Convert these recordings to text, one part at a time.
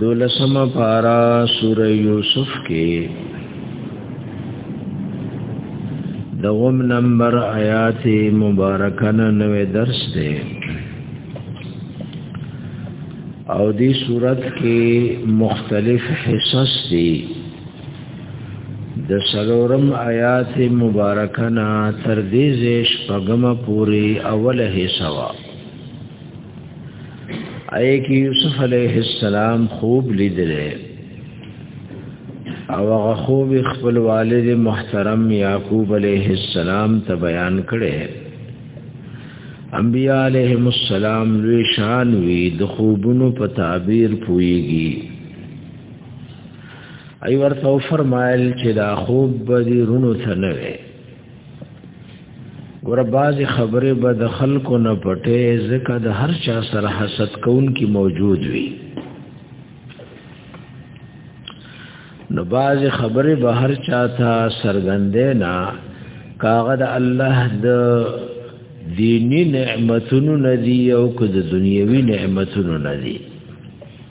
دولسم پارا سور یوسف کې دوم نمبر آیات مبارکانه نوې درس دی او دې صورت کې مختلف حصص دي د سلورم آیات مبارکنا تر دې زیش پغم پوری اوله حصہ اې کې یوسف علیه السلام خوب لیدل او هغه خوب خپل والد محترم یعقوب علیه السلام ته بیان کړي انبیاء علیهم السلام لوی شان وی د خوبونو په تعبیر پویږي ای ورته فرمایل چې دا خوب به دې رونو ته نه وي ګور باز خبره به د خلکو نه پټه ځکه د هر چا سره حسد کون کی موجود وي نو باز خبره به هر چا ته سرګندې نه کاغه د الله د دینی نعمتونو ندی او که د دنیوي نعمتونو ندی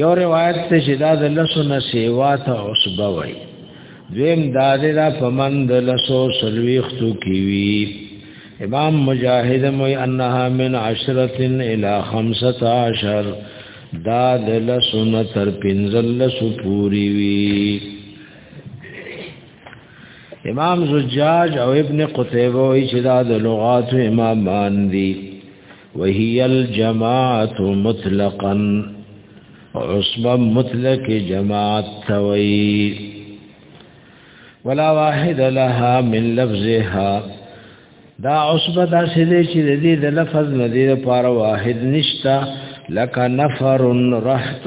یو روایت ته چې دا د لسو نه سیوا ته عصبه وای دویم دا د دا پمند لسو سلويختو کیوی امام مجاهد موي انها من عشره الى 15 دا د لسو نه تر پنځل لسو پوری وی امام زجاج او ابن قتيبه وی چې دا د لغات امامان دي وهي الجماعت مطلقا عصبه مطلق جماعت ثوي ولا واحد لها من لفظها دا عصبه دا سده چې د دې د لفظ نه دی لپاره واحد نشتا لك نفر رحت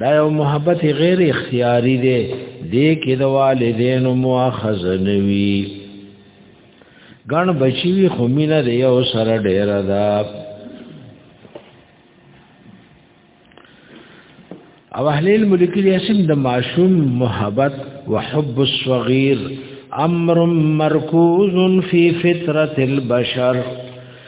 دا یو محبت غیر اختیاری دی دې کې د والدینو مؤاخذه نوي ګڼ بچی وی خو مینه دی یو سره ډیر ده او اهل الملک یاسم د معشوم محبت وحب الصغير امر مرکوز فی فطرت البشر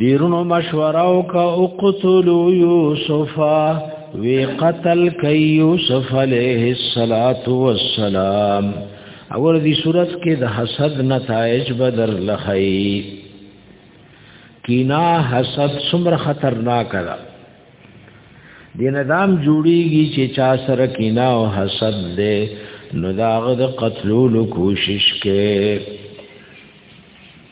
دیرونو مشوره او کا اقتلوا یوسف وی قتل کئ یوسف علیہ الصلات والسلام اور دی صورت کې د حسد نتایج بدر لخی کینا حسد څومره خطرناک ده دین دام جوړیږي چې چا سره کینا او حسد ده نو داغه د قتلولو کوشش کې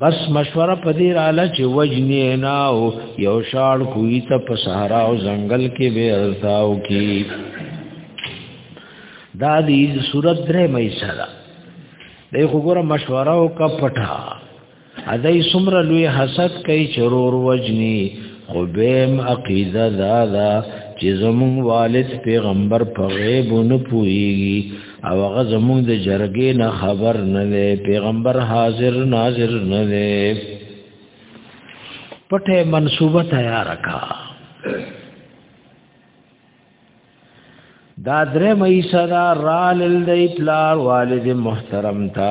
بس مشوره پدې رااله چې وجنی نه او یو شاړ کوی ته په صحرا او ځنګل کې به ارتاو کی دا دې صورت درې مې سره دې وګوره مشوره او کا پټا ادای سمر لوی حسد کوي چرور وجنی خو بهم عقیده دادا چې زمون والد پیغمبر په غیب نه پويږي او هغه زمونږ د جرګې نه خبر نه دی پیغمبر حاضر ناظر نه دی پټه منصوبه تیار کا دا درې مې صدا رال د اطلاع والد محترم تا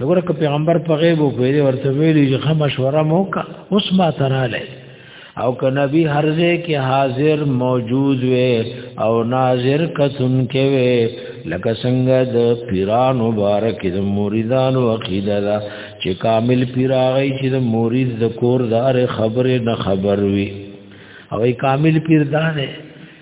وګوره که پیغمبر په غیب وګوري ورته ویلي چې خه مشوره مو کا اوس ما تراله او که نبی هرځه کې حاضر موجود وي او ناظر کثن کې وي لکه څنګه د پیران مبارک د مریدان او عقیده دا چې کامل پیراغی چې د مرید د کوردار خبره نه خبر وي او کامل پیر دا نه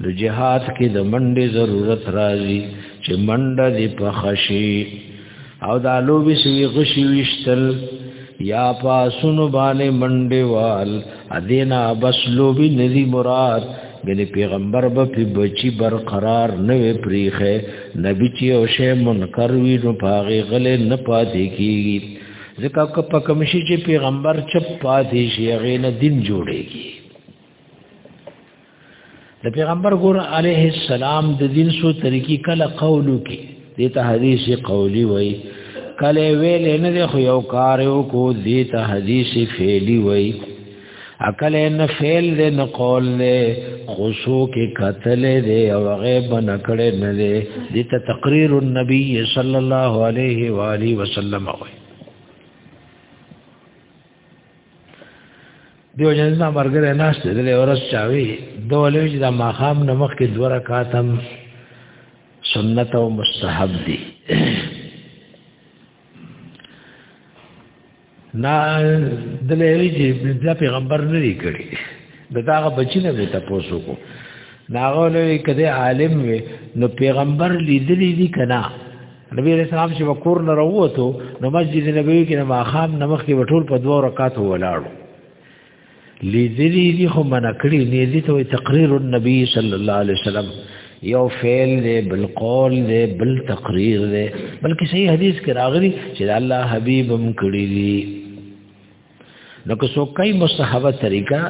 نو جهاد کې د منډې ضرورت راځي چې منډه دې په خشي او د لوبي سوي غشي وشتل یا پاسونو باندې منډې وال ادینا بس لوبي ندی مراد ګنې پیغمبر به په بچي برقرار نه وي پریخه نبی چې او شی منکر وي نو پاغه غلې نه پاتې کیږي ځکه که په کوم شي چې پیغمبر چپ پاتې شي هغه نه دین جوړيږي د پیغمبر ګور علیه السلام د دین سو طریقې کله قولو کې د ته حدیث قولی وای کله ویل نه د خو یو کار یو کو د ته حدیث فعلی وای عقل نه فعل دې نه قول نه خوشو کې قتل دې او غیب نه کړي نه دې د ته تقریر النبی صلی الله علیه و آله وسلم وای دیو جن زما مرګره ناشته دلې ورس چاوي دولې چې دا ماخام نمخ کې دوه رکعات هم سنت او مستحب دي نا دلې چې د پیغمبر نه لري کړی دا هغه بچی نه ته پوسو کو ناغه لوی کده عالم وي نو پیغمبر لیدلی دي کنا نبی علیہ السلام چې وکور نه راووتو نو مسجد نبوي کې نه ماخام نمخ کې وټول په دوه رکعاتو ولاړو لیدلی دي خو منع کړی نه دي ته تقریر النبی صلی الله علیه وسلم یو فعل دی بل قول دی بل تقریر دی بلکې صحیح حدیث کې راغلی چې الله حبیبم کړی دی نو که څوک کوي مستحبه طریقه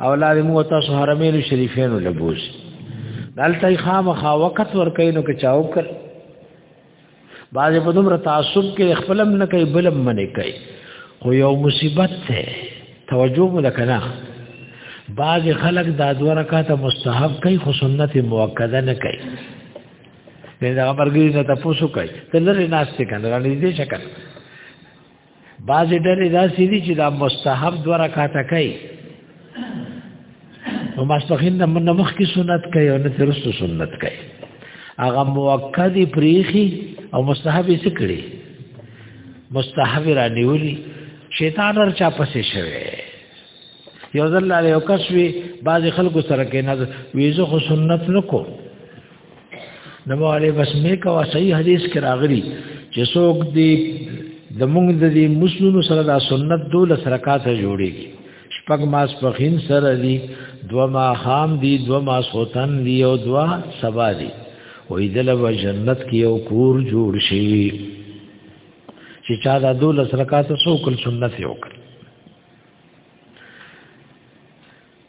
او لارې مو تاسو حرمین شریفین لبوس دالته خامخا وخت ور کوي نو که چاو کړ باز په دومره تعصب کې خپلم نه کوي بلم منه کوي خو یو مصیبت ته توجه ولکنه بعض خلک دا دوه رکعاته مستحب کوي خو سنت مؤکده نه کوي نه دا برګی نه تاسو کوي ته لری ناشته کنه را نږدې شکل بعضې ډلې داسې دي چې دا مستحب دوه رکاته کوي نو ماسپخین نه من مخ کی سنت کوي او نه ترستو سنت کوي هغه موکد پریخي او مستحب یې سکړي مستحب را نیولي شیطان ور چا پسې شوی یو ځل له یو کس وی بعض خلکو سره کې نه ویزه خو سنت نکو نو علی بس می کا صحیح حدیث کې راغلی چې څوک دی د موږ د دې مسلمانو سره د سنت دول سرکات جوړيږي شپږ ماس په خین سره دی دو ما خام دی دو ما سوتن دی او دوا سبا دی وې دل و جنت کې یو کور جوړ شي چې چا د دول سرکات سو کل سنت یو کړ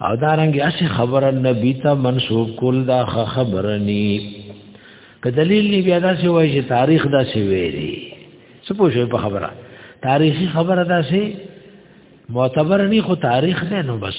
او دا رنګ اسی خبره نبی ته منسوب کول دا خبره ني که دلیل ني بیا دا څه وایي چې تاریخ دا څه ویلي څه پوښي په خبره تاریخي خبره دا څه معتبر ني خو تاریخ نه نو بس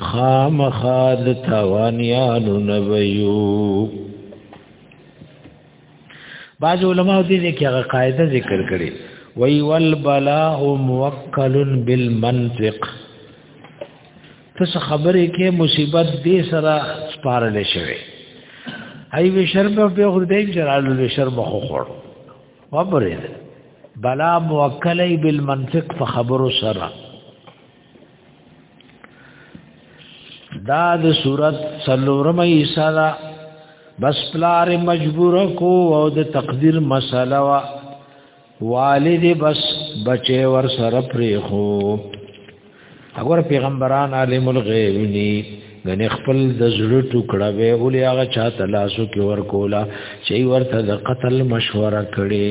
خامخا د تاوانیانو نه ویو بعض علماء دې کې هغه قاعده ذکر کړي وی والبلاء موکل بالمنطق تس خبرې کې مصیبت دې سره سپارل شوی ای وی شرم په خور دې جلال له شرم خو خور وبره بلا موکلې بالمنطق په خبرو سره دا د صورت څلورمه ایسا دا بس پلار مجبور کو او د تقدیر مسله وا والد بس بچي ور سره پری خو اگر پیغمبران عالم الغیب ني غني خپل د زړه ټوکړه وی ولې هغه چا تلاسو کې ور کولا چې ورته د قتل مشوره کړي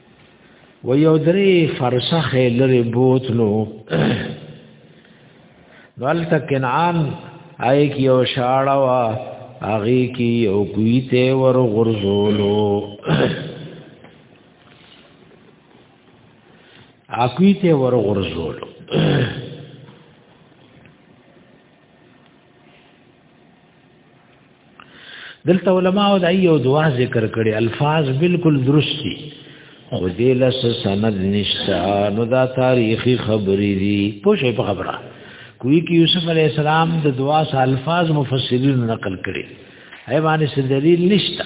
و یو درې فرسخ لري بوتلو دلته کنعان آی کی او شاړه وا اغي کی او کویته ور غرزولو اکویته ور غرزولو دلته علما او دای یو دعا ذکر کړي الفاظ بالکل درست دي او دې لس سند نشته نو دا تاریخي خبرې دي پوښې په خبره کوي کې یوسف علی السلام د دعا سره الفاظ مفسرین نقل کړي ایوانه سره دلیل نشته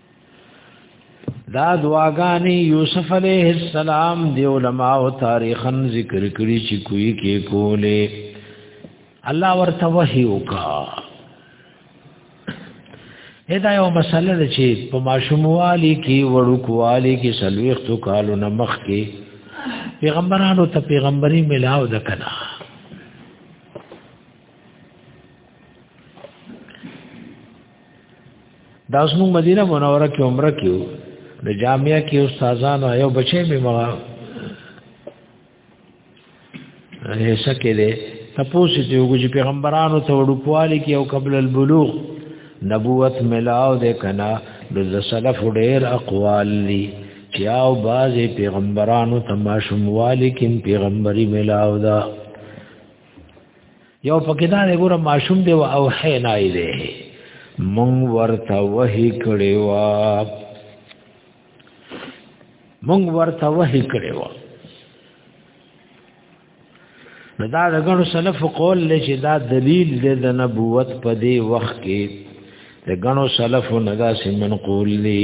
دا دعاګانې یوسف علیه السلام دی علماء او تاریخن ذکر کړی چې کوی کې کولې الله ورته وحی وکا دا یو مسله ده چې په ماشوموالي کې وړوکوالي کې سلويختو کالو نه مخ کې پیغمبرانو ته پیغمبري ملاو د کنا دا زموږ مدینه منوره کې عمره کیو د جامعه کې استادانو یو بچی مې مغا هيڅه کې ده تاسو چې یو ګج پیغمبرانو ته وډوپوالي کې او قبل البلوغ نبوت ملاو ده کنا د سلف ډېر اقوال دي چې او باز پیغمبرانو تماشموالي کې پیغمبري ملاو ده یو پکې دا دی ګوره ماشوم دی او حی نه دی مونږ ورته وਹੀ کړی و مونږ ورته وਹੀ کړی و نو دا د غنو سلف قول له چې دا دلیل دی د نبوت په دی وخت کې د غنو سلف نه دا سیمن قول دی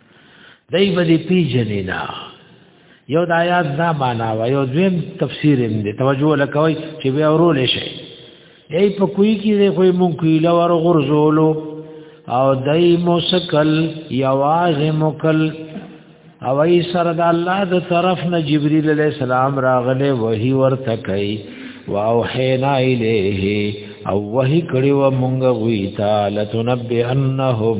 دای بدی پیجنې نه یو د آیات دا معنا و یو دویم تفسیر هم دی توجه لکوي چې بیا ورول شي یی په کوی کې دی خو مونږ کیله ور غرزولو او دای موسکل یواز مکل او ای سره د الله د طرف نه جبرئیل علی السلام راغله وਹੀ ورته کوي واو حینا الیه او وਹੀ کړي و مونږ وی تعالی تنبئنهم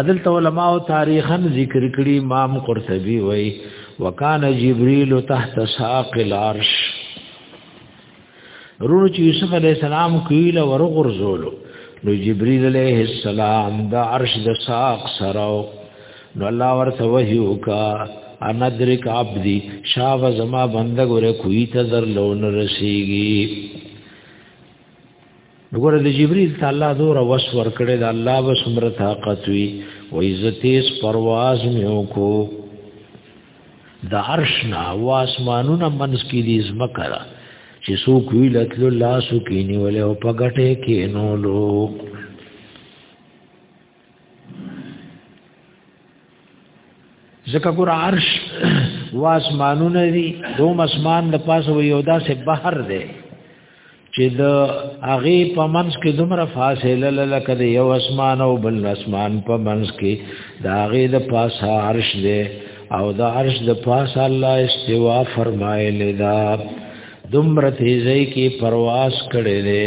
عدل تو علماء تاریخا ذکر کړي امام قرطبي وای وکانه جبريل تحت ساق العرش رونو چې یوسف علی السلام کیل ورغرزولو نو جبريل عليه السلام دا عرش د ساق سره نو الله ورته وحي وکا ان ادرک عبدی شاو زما بندګ ور کوی ته در لون رسیږي وګوره د جبريل ته الله دور وس ور کړی دا الله به څومره طاقت وي و عزتیس پرواز مې وکړو د عرش نه واسمانونه منځ کې دي زمکه را چې سو کوی لتل الله سو کې نیولې او په غټه کې نولو ځکه ګور عرش واسمانونه دي دوم اسمان د پاسه وي او داسې بحر دی چې د هغه په منځ کې دومره فاصله لکه د یو اسمان او بل اسمان په منځ کې د هغه د پاسه عرش دی او د عرش د پاسه الله استوا فرمایلی دا دومره تیزی کې پرواز کړی دی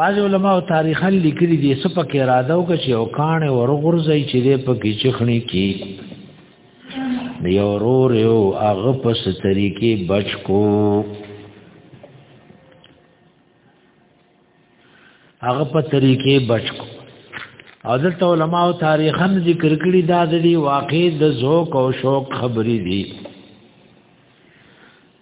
بعض علما او تاریخا لیکلي دي سپ کې اراده وکړي چې او کان ورغورځي چې دې په کې چخني کې یو رور یو هغه په ستري کې بچ کو هغه په طریقې بچ کو او دلته علما او تاریخا ذکر کړي دا د دې واقع د ذوق او شوق خبرې دي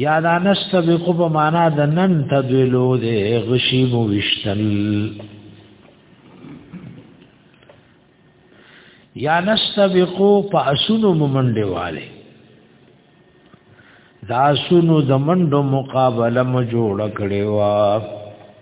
یا دا نستبق په معنا د نن تدلو دے غشی مو وشتل یا نستبقو په اسونو منډه والے دا اسونو د منډو مقابله مو جوړ کړي وا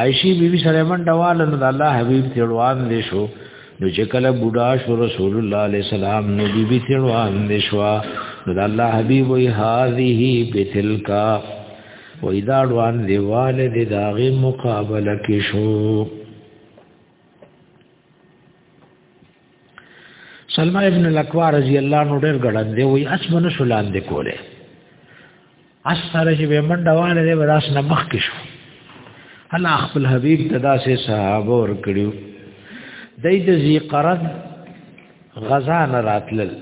عائشی بی بی سره منډه واله نو د الله حبیب تیړوان دي شو نو چې کله بوډا شو رسول الله علیه السلام نو بی بی تیړوان دي شو نو د الله حبیب وی هذه بتلکا و اذا روان دی والد داغه مقابله کې شو سلمہ ابن الاکوا رضی الله عنه ډېر ګړن دی وای اسمن شلان دی کوله اس سره چې به منډه وانه دی وراس نه مخ کې شو الله خپل حبیب تدا سه صحابه ور کړیو دای د زی قرض غزا نه راتلل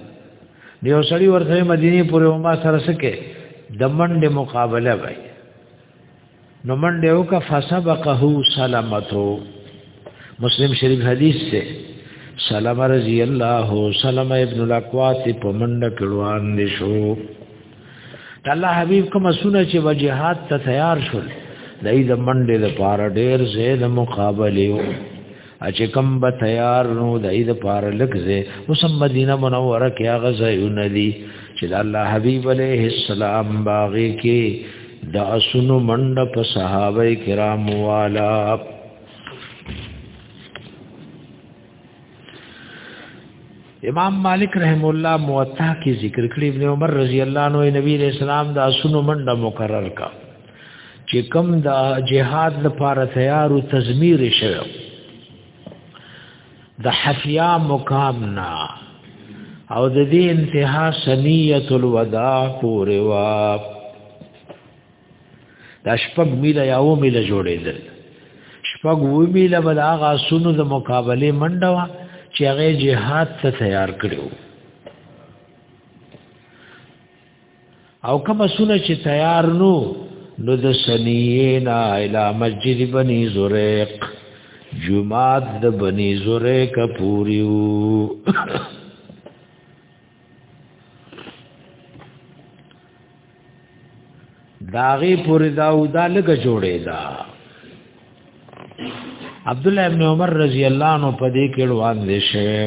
دیو سړی ورته مدینه پورې وما سره سکه دمن د مقابله وای نو منډه او کا فسبقه سلامتو مسلم شریف حدیث سے سلام رضی الله سلام ابن الاقوات په منډه کړوان دي شو الله حبیب کوم سونه چې وجهاد ته تیار شول دای د منډه لپاره ډیر زید مقابله چې کم به تیار نو د اید پار لکزه اوس مدینه منوره کې هغه ځایونه دي چې د الله حبیب علیه السلام باغې کې د اسونو منډه په صحابه کرام والا امام مالک رحم الله موطا کې ذکر کړی ابن عمر رضی الله عنه نبی رسول الله د اسونو منډه مقرر کا چې کم دا جهاد لپاره تیار او تزمیر شوی د حفیا مقام نا او د دې انتها سنیت الوداع پورې وا دا شپږ میله یا و میله جوړېدل شپږ و میله بل هغه سونو د مقابله منډه وا چې هغه جهاد ته تیار کړو او کما سونه چې تیار نو نو د سنینا الی مسجد بنی زریق جمعات د بنی زریق پوریو داغه پوری دا او دا لګ جوړې دا عبد الله ابن عمر رضی الله عنه په دې کې روان دي شوی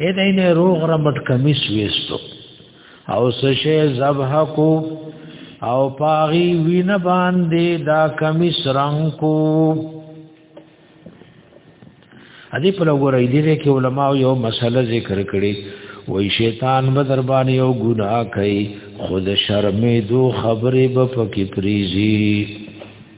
اې دای نه روغ رمټ کمیس وېستو او سشه ذبح کو او پاغي وین باندې دا کمیس رنگ کو ادي په لګورې دې کې علما یو مسله ذکر کړي وای شیطان به در باندې یو ګناه کوي خود شرمې دو خبرې به پکې پریزي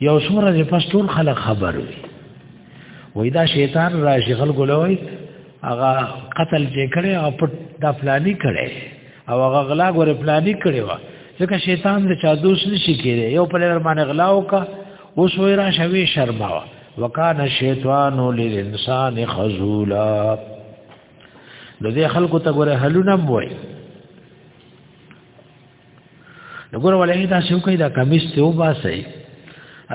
یو سوره چې پس ټول خلک خبر وي وای دا شیطان راشي خلکو لوي هغه قتل چې کړي او پټ دا فلانی کړي او هغه غلا غره فلانی کړي وا ځکه شیطان د چا دوست نشي کېږي یو په لور باندې غلا وکا اوس وای را شوي شرما وکانه شیطان للانسان خذولا د دې خلکو ته غره حلونه وای نګور ولې دا شو کوي دا کمیس ته وباسي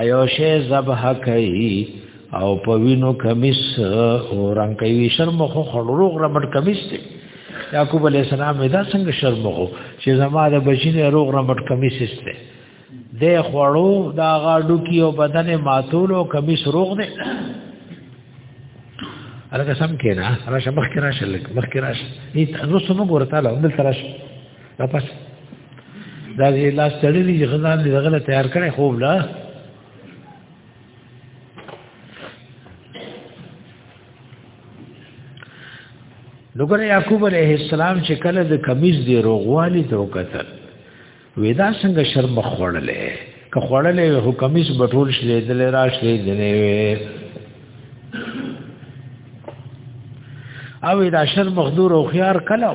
ایو شی ذبح کوي او په وینو کمیس او رنگ کوي شرم خو خړوغ رمټ کمیس ته یعقوب علی السلام دا څنګه شرم خو چې زما د بچینه روغ رمټ کمیس استه د خړو دا غاډو کی او بدن ماتول او کمیس روغ نه الګه سم کینا راشه مخ کې راشه لک مخ کې راشه دې تاسو سم ګورته له دل تراشه دا پس دا دې لاس تړلې دي غزان دې غله تیار کړي خوب لا لوګره یعقوب علیه السلام چې کله د کمیز دی روغوالی ته وکتل ودا څنګه شرم خوړلې که خوړلې هو کمیز بټول شلې دلې را شلې دلې او دا شرم مخدور او خيار کلو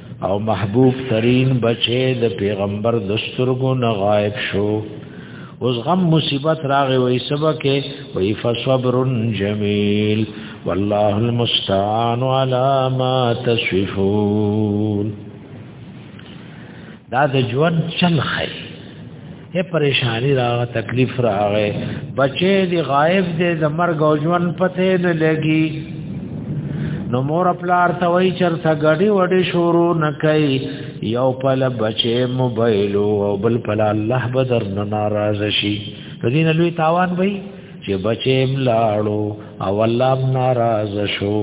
او محبوب ترين بچي د پیغمبر د سترګو نه غائب شو اوس غم مصیبت راغی وای سبکه وای فصبر جمیل والله المستعان على ما تصفون دا د ژوند چل خیر هي پریشانی راغه تکلیف راغه بچې دی غائب دی د مرګ او ژوند پته نه لګي نو مور پلار ته وای چرته غړي وړي شروع نکای یو پل بچې موبایل او بل پل الله بدر نه ناراض شي دین لوی تاوان وای چې بچې ملاړو او الله ناراض شو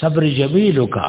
صبر جمیل کا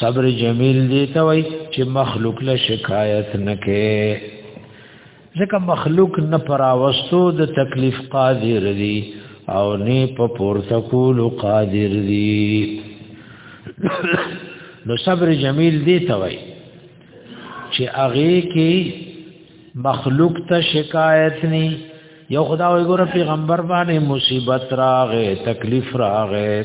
صبر جمیل دی ته وای چې مخلوق له شکایت نه کې ځکه مخلوق نه پراوستو د تکلیف قادر دی او نه په پورته کول قادر دی نو صبر جمیل دی ته وای چې هغه کې مخلوق ته شکایت نه یو خدای وګوره پیغمبر باندې مصیبت راغې تکلیف راغې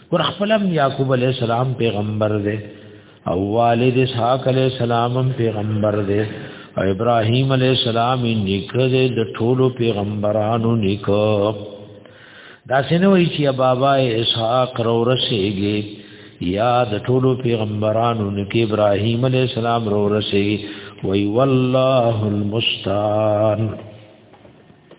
ور خپلم یعقوب علی السلام پیغمبر دی او والد اسحاق علی السلام پیغمبر دی او ابراهیم علی السلام نیکه دی د ټولو پیغمبرانو نیکه دا سينوي چې بابا اسحاق رو رسېږي یا د ټولو پیغمبرانو نیکه ابراهیم علی السلام رو رسېږي وی والله المستعان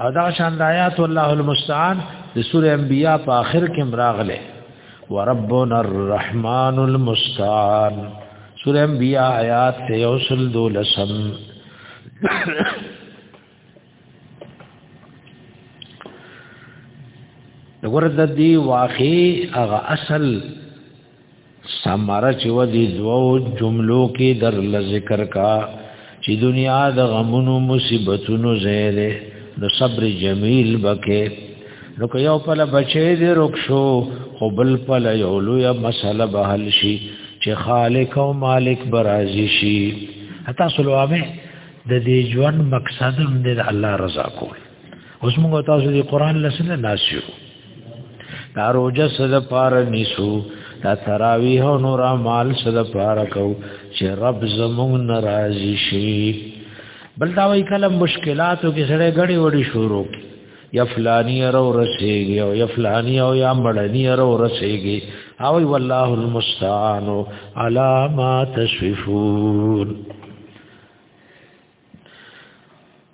او دا شان د آیات الله المستعان د سوره انبیاء په آخر کې مراغله وربنا الرحمن المستعان سوره انبیاء آیات ته یوصل دولسم دغه د دې واقعي هغه اصل سمره چې و دې دوو جملو کې در ل ذکر کا چې دنیا د غمونو مصیبتونو زیره نو صبر جمیل بکې نو که یو پله بچې دې رک شو خو بل پله یو لوی مسله به حل شي چې خالق او مالک برازي شي حتا سلوامه د دې ژوند مقصد هم د الله رضا کول اوس موږ تاسو دی قران لسنه ناسیو دا روزه سره پار نیسو دا تراویح او نور اعمال سره پار کو چې رب زموږ ناراضي شي بل دا وی کله مشکلاتو کې سره غړي وړي شروع کی یا فلانی رو رسیږي او یا فلانی او یا مړنی رو رسیږي او والله المستعان علی ما تشفون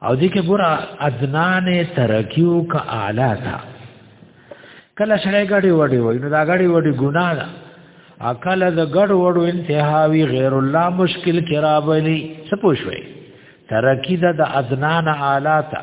او دې کې ګور ادنان ترکیو کا اعلی تا کله شړې غړي وړي وای نو دا غړي وړي ګناه ده اکل د غړ وړو انتهاوی غیر الله مشکل کرابلی سپوشوي ترکی ده د ادنان اعلی تا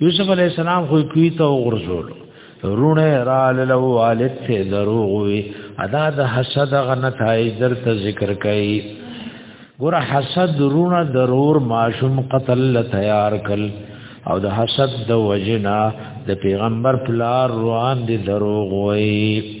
یوسف علی السلام خو کوي ته ورزول رونه را له والد ته دروغ وي ادا د حسد غنه تای درته ذکر کوي ګور حسد رونه ضرور ماشوم قتل تیار کل او د حسد د وجنا د پیغمبر پلار روان دي دروغ وي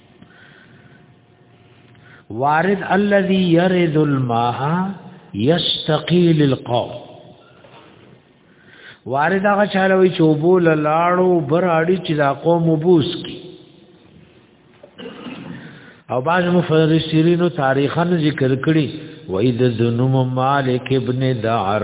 وارد الذي يرد الماء يستقي للقوم وارد هغه چاله وی چوبول لاړو بر اړي چې دا قوم وبوس کی او باز مفسرینو تاریخن ذکر کړي وای د ذنوم مالک ابن دار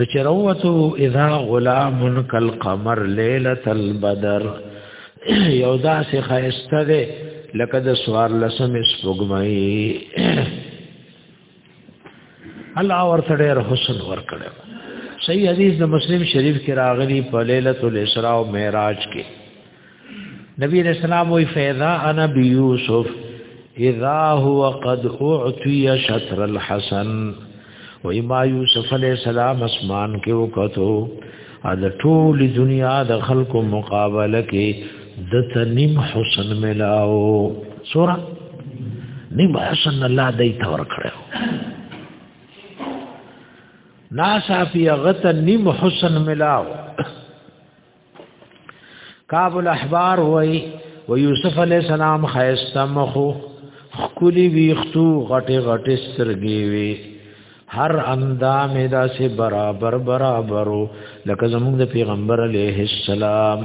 د چروتو اذا غلام کل قمر ليله البدر یو داسې خایسته ده لکه د سوار لسم سپوږمۍ الله ورته ډېر حسن ورکړو صحیح حدیث د مسلم شریف کې راغلی په ليله الاسراء او معراج کې نبی رسول الله وی فیضا انا بیوسف اذا هو قد اعطي شطر الحسن و ما یوسف علیہ السلام اسمان کې وکړو د ټول دنیا د خلکو مقابله کې د تنیم حسن ملاو سورہ نیم حسن الله دای ته ور کړو ناسا فی غت نیم حسن ملاو کعب الاحبار وای و یوسف علی السلام خیسته مخو خکلی ویختو غټه غټه سترګې وی هر اندام دا سه برابر برابرو لکه زموږ د پیغمبر علیه السلام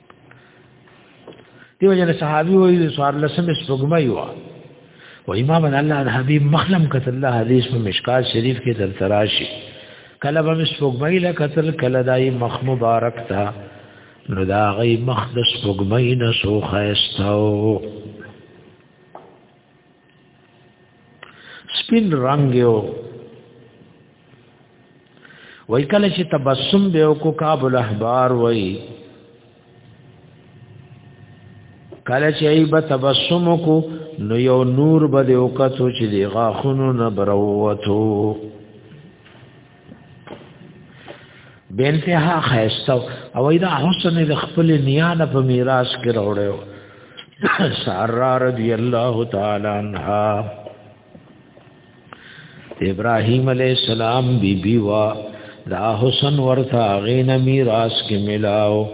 دیو جن صحابي وایي د سوار لسم سپګمای و و امام الله د حبيب مخلم کته الله حدیث په مشکات شریف کې در تراشي کله به سپګمای له قتل کله دای مخ مبارک تا نو دا غي مخ د سپګمای نه سو خيستاو سپین رنگ یو وای کله چې تبسم به او کو کعب الاحبار وای کله چې ای به تبسم کو نو یو نور به د وکړو چې دی غاخونو نه بروتو به انتها خیستو او دا حسن د خپل نیانه په میراث کې راوړیو سارا رضی الله تعالی عنها ابراهیم علیہ السلام بی بی وا دا حسن ورثا غین میراث کې ملاو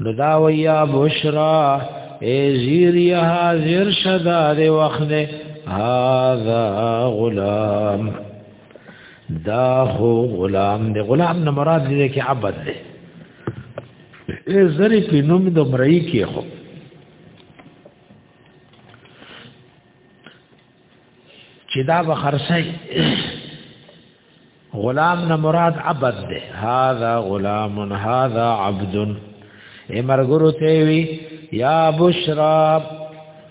نو دا ویا بشرا ای زیری حاضر شدا دی وخت هذا غلام دا خو غلام دی غلام نه مراد دی کې عبد دی ای زری کې نوم د مرئی کې خو چې دا به خرڅي غلام نه مراد عبد دی هاذا غلام هاذا عبد امرګرو ته وی یا بشرا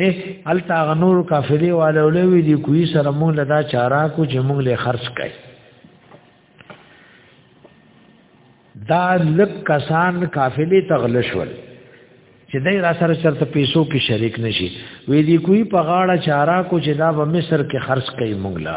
اے التا غنور کافری والے ولوی دی کوی سره مونږ لدا چارا کو چې مونږ له خرج کړي دا لک کسان قافلې تغلشول چې دای را سره چرته پیسو کې شریک نشي وې دی کوی په غاړه چارا کو چې دا په مصر کې خرج کړي مونږ لا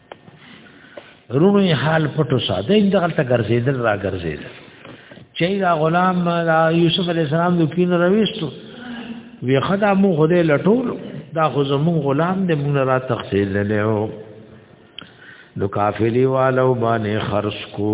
رونو یې حال پټو ساده اند غلطه ګرځیدل را ګرځیدل چې دا غلام دا یوسف علی السلام د کین رويستو وی خدا مو غده لټول دا خو زمون غلام دې مون را تخصیل له نو کافلی والو باندې خرص کو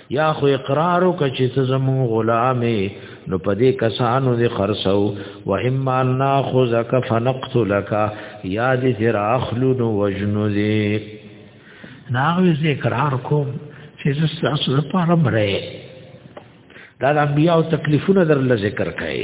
یا خو اقرار وک چې ته زمو غلامې نو پدې کسانو دې خرڅو و اما ناخذک فنقتلک یا دې تر اخلو نو وجنو دې ناغوی زه اقرار کوم چې زه تاسو لپاره مړې دا د انبیاء تکلیفونه در ل ذکر کړي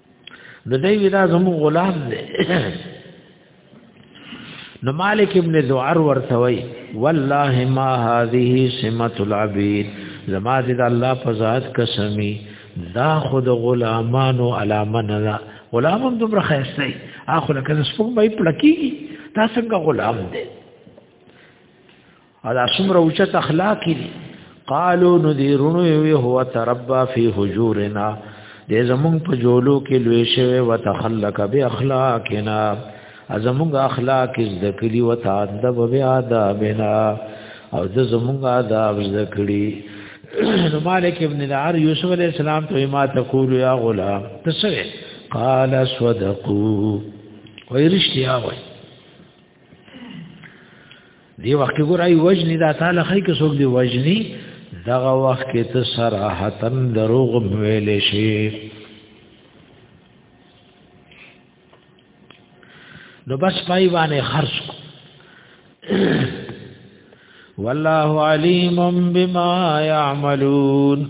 نو دی ویلا زمو غلام دی نو مالک ابن زعر ورثوي والله ما هذه سمت العبيد زما دې الله په ذات قسمي دا خود غلامانو علامه نه دا غلامم دومره خیسته اخو لکه سپوږ مې پړکیږي دا څنګه غلام دی ادا سمره اوچت اخلاق دي قالو نذيرونو وي هو تربا في حجورنا دې زمون په جولو کې لوي شوی وتخلق به اخلاقنا زمونږ اخلاق زده کړي او تعدب بیا آدابنا او د زمونږ آداب زده کړي نو مالک ابن العار یوسف علیہ السلام ته ما تقول یا غلام تسره قال صدقوا ويرشتي اوي دی وخت کې ګورای وجنی دا تعالی خی کې څوک دی وجنی دغه وخت کې ته صراحتن دروغ ویل شي نو بس پای باندې خرج کو والله علیم بما يعملون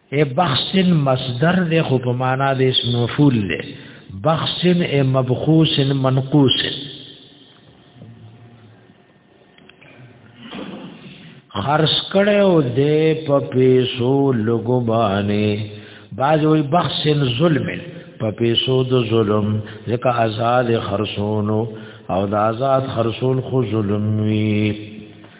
اے بخسن مصدر دے خو په معنا د اسم مفعول دے بخسن اے مبخوس منقوس خرس کړه او دے په پیسو لګو باندې باز وی بخسن ظلم په پیسو د ظلم ځکه آزاد خرسونو او د آزاد خرسون خو ظلم وی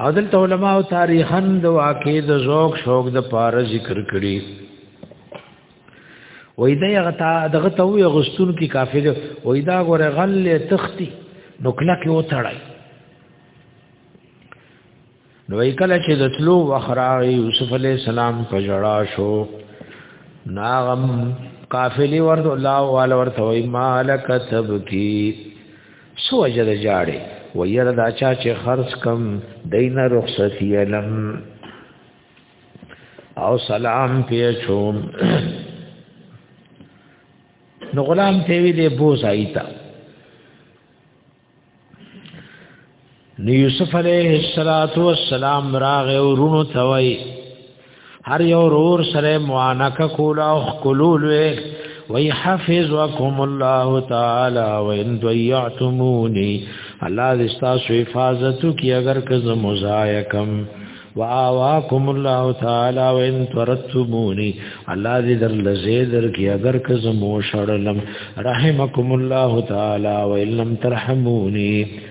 او دلته علما او تاریخن د واقع د ذوق شوق د پاره ذکر کړي وای دا هغه تا دغه ته وي غستون کې کافی دی وای دا غره غل تختی نو کله کې وتړای نو وای کله چې د تلو وخراغي یوسف علی السلام په جړا شو ناغم قافلی ورته الله والا ورته وای مالک تبکی سو اجر جاړي و ير دا چا چې خرج کم دین رخصتی علم او سلام پیچوم نو غلام ته وی دې بوز آیتا نو یوسف علیه الصلاۃ والسلام راغ او رونو توي هر یو رور سره معانک کولا او خلول وی حفظکم الله تعالی وان ضیعتمونی الله دې تاسو حفاظت کی اگر که زمو ضایع کم واواکم الله تعالی وان ترتمونی الله دې در لزه در کی اگر که زمو شړلم رحمکم الله تعالی وان لم ترحمونی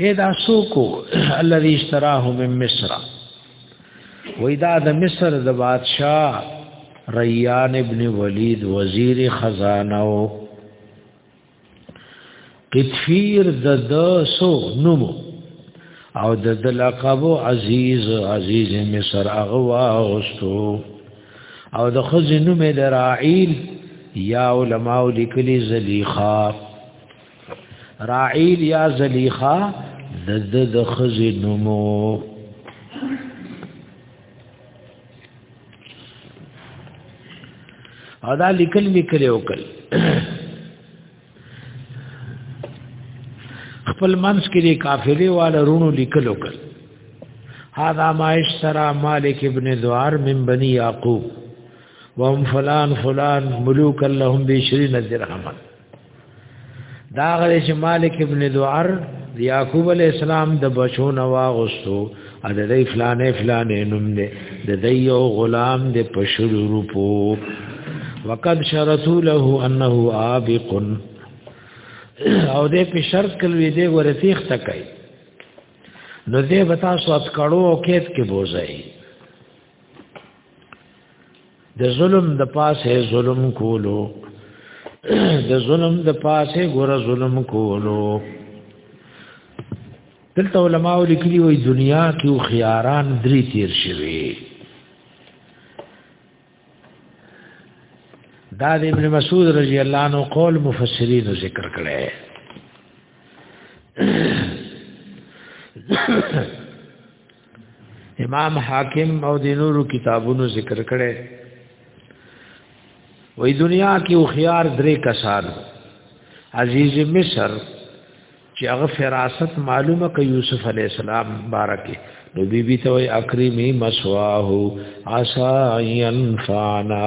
اے دا سوکو الذي اشتراه من مصر وې دا د مصر د بادشاہ ریان ابن ولید وزیر خزانه او قطفیر د دسو نومو او د د لقب عزیز عزیز مصر اغوا اوستو او د خزینو مې د راعیل یا علماء لیکلی زلیخا راعیل یا زلیخا د د د خزې نومو او دا لیکل می کړي وکړ خپل منس کې دی قافلې والا رونو لیکل وکړ هاذا ماش سرا مالک ابن دوار من بني يعقوب وهم فلان فلان ملوك لهم بشرين درهما دا غره چې مالک ابن دوار یعقوب علی السلام د بچو نو واغستو ا د دې فلانه فلانه نوم دې د دې یو غلام دې پښو روپو وقد شرطوا له انه عابق او دې په شرط کلوې دې ورتیخ تکای نو دې بتا سوات کړو او کېت کې بوزای د ظلم د پاسه ظلم کولو د ظلم د پاسه ګور ظلم کولو دلته علماء لیکلي وي دنیا کې خياران درې تیر شوي دا د ابن مسعود رضی الله عنه قول مفسرین ذکر کړي امام حاکم او د نورو کتابونو ذکر کړي وې دنیا کې او خيار درې کسان عزیز مصر چې هغه فراست معلومه ک یوسف علی السلام بارکه نو بی بی ته وې اکرمی مسواه عسى ينفعنا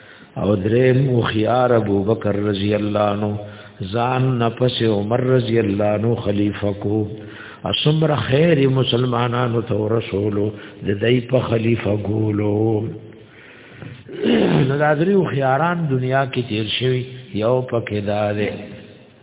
او درې مو خيار ابو بکر رضی الله عنه ځان نفس عمر رضی الله عنه خلیفہ کو اسمر خیر مسلمانانو ته رسولو د دای په خلیفہ ګولو نو دا درې خياران دنیا کې تیر شوی یو پکې دار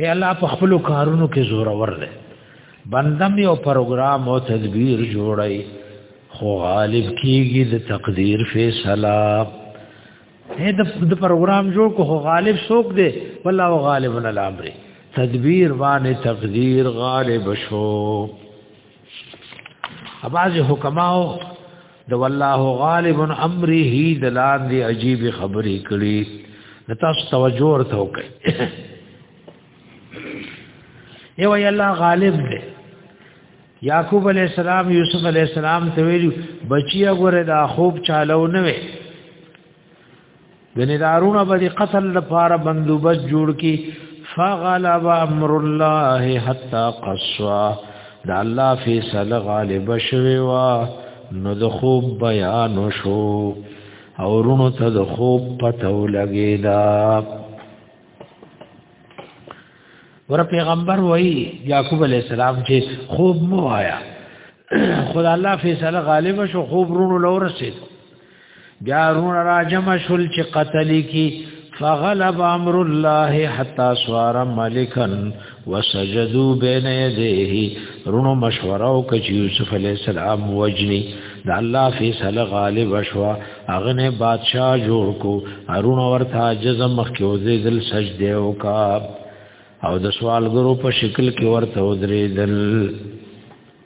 اے الله په خپل کارونو کې زور ور دی بندم یو پروګرام او تدبیر جوړای خو غالب کیږي د تقدیر فیصله اے د پروګرام جوړ کو خو غالب څوک دی والله او غالب نه الامر تدبیر باندې تقدیر غالب شو اباز حکماو د والله غالب امره دلان دی عجیب خبرې کړي د تاسو توجه ورته وکړي یو ای الله غالب دی یعقوب علی السلام یوسف علی السلام ته ویلو بچیا ګوره دا خوب چالو نه وي غنی دارونه به قتل لپاره بندوبست جوړ کی فغلب امر الله حتا قصوا دا الله فیصله غالب شوی وا نو د خوب بیان شو او رونو ته د خوب پته ولګیدا ور پیغمبر وای یعقوب علی السلام چې خوب مو آیا خدای الله فیصله غالب شو خوب رونو لورسید بیا رون راجم شل چې قتل کی فغلب امر الله حتا سوار ملکن وسجدوا بين يديه رونو مشوره او کچ یوسف علی السلام وجنی د الله فیصله غالب شوا اغنه بادشاہ جوړ کو ارون ورته جزم مخ کې وزیدل سجده او کا او د سوال ګرو په شکل کې ورته ودریدل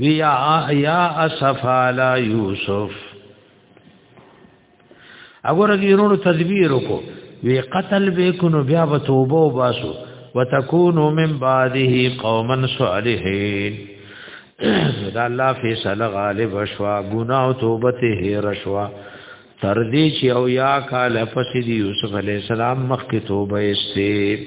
ویا یا اسف علی یوسف اگر غیرونو تدبیر کو وی قتل بیکنو بیا به توبه وباسو وتكونوا من بعده قوما صالحين دا الله فیصله غالب شوا ګناه او توبه ته رشوا تر دې چې او یا کال پس دی یوسف علی السلام مخ کې توبه استي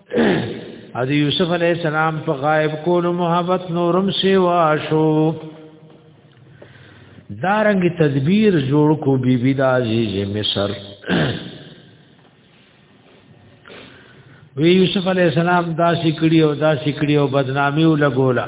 حضرت یوسف علیہ السلام په غائب کول محبت نورم سیوا شو دارنګ تدبیر جوړ کو بی بی د عزیز مصر وی یوسف علیہ السلام دا سکړی او دا سکړی او بدنامی ولګولا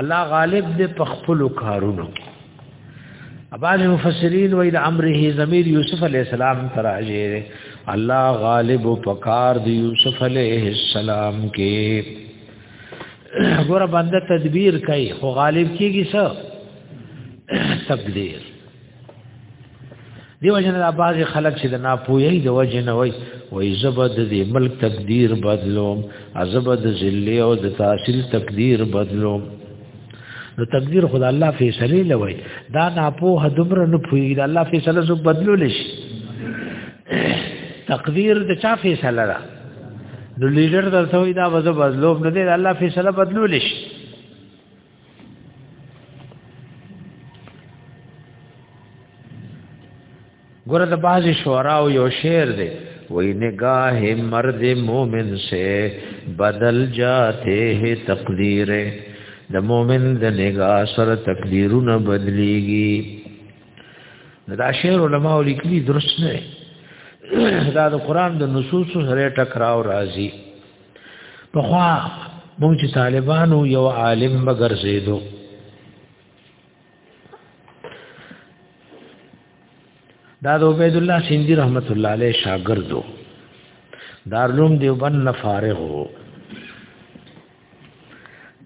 الله غالب دې په خپل کارونو اباظ مفسرین وایي د امره ضمیر یوسف علی السلام تراجه دی الله غالب په کار دی یوسف علی السلام کې ګور بنده تدبیر کوي خو غالب کیږي څه تقدیر دیو جن د باز خلک چې د ناپوهي د وجه نه وای وای زبد د ملک تقدیر بدلوم ازبد ذلی او د تحصیل تقدیر بدلوم نو تقدیر خدای الله فیصله لوي دا ناپوه دمر نه پوي دا الله فیصله زو بدلول شي تقدیر د چا فیصله ده نو لیډر درته وي دا وځه بدلوم نه دی الله فیصله بدلول شي ګوره د بعضی شعرا او یو شعر دی وای نگاہ مرد مومن سے بدل جاتے ہیں تقدیر د مومن د نگاہ سره تقدیرونه بدلیږي دا شعر علماء لیکلي درست نه دا د قران د نصوص سره ټکراو راځي په خوا مونږ چې طالبانو یو عالم مگر زیدو دا د عبد الله سیندی رحمت الله علیه شاګردو دارلوم دیوبند نه فارغ وو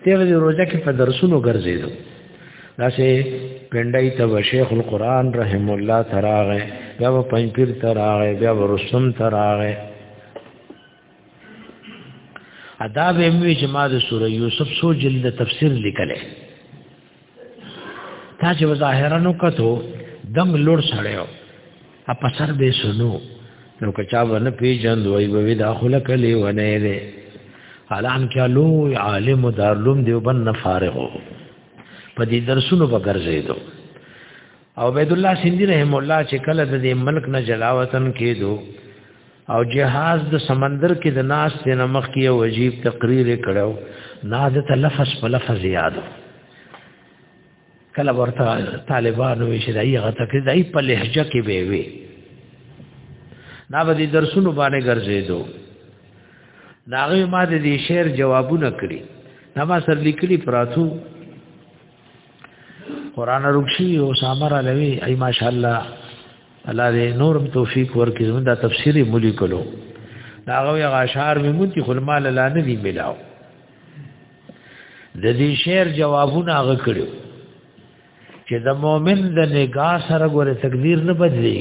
تیر دی روزه کې په درسونو ګرځیدو داسې پندای ته شیخ القرآن رحم الله تراغه بیا په پنځپیر تراغه بیا ورسم تراغه ادا به موی چې ما د سوره یوسف سو جلد تفسیر لیکلې تا چې ظاهرا نو کتو دم لور سړیو ا په سر به سنو نو کچا ونه پیجند وای به دا خله کلی ونه دی الان کیا لو عالم دارلوم دیوبند فارغو په دې درسونو به ګرځېدو او عبد الله سیندی رحم الله چې کله د دې ملک نه جلاوطن کېدو او جهاز د سمندر کې د ناس ته نمخ کې یو عجیب تقریر کړو ناز ته لفظ په لفظ یادو کله ورته طالبانو وی شدای هغه تکي دای په لهجه کې به وی دا به دي درسونو باندې ګرځېدو داغه ما د دې شعر جوابونه کړی نما سر لیکلی پراتو قران رکشي او سامر علوي اي ماشاء الله الله دې نورم توفيق ورکړي زموږ د تفسیر ملي کولو دا غوي غاشار مې مونږ خپل مال لا نه دی ملاو د دې شعر جوابونه هغه کړو چې د مؤمن د نگاه سره ګوره تقدیر نه بدلي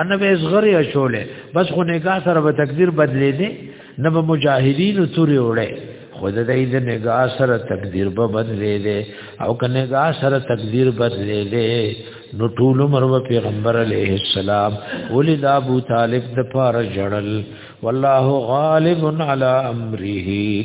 ان به زغری شولې بس خو نگاه سره به تقدیر بدلې دي نه به مجاهدین توري وړي خود د دې نگاه سره تقدیر به بدلې دي او که نگاه سره تقدیر بدلې دي نو ټول عمر پیغمبر علیه السلام ولید ابو طالب د پاره جړل والله غالب علی امره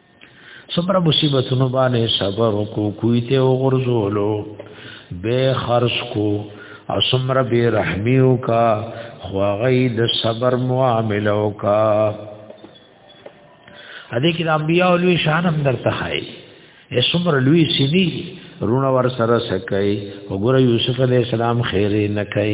سمره مصیبتونو باندې صبر کو کوی ته وغرزولو به خرج کو او سمره به رحمیو کا خو غید صبر معاملو کا ا دې کې د انبیاء لوی شان هم درته خای یې سمره لوی سینی رونه ور سره سکای وګوره یوسف علی السلام خیر نه کای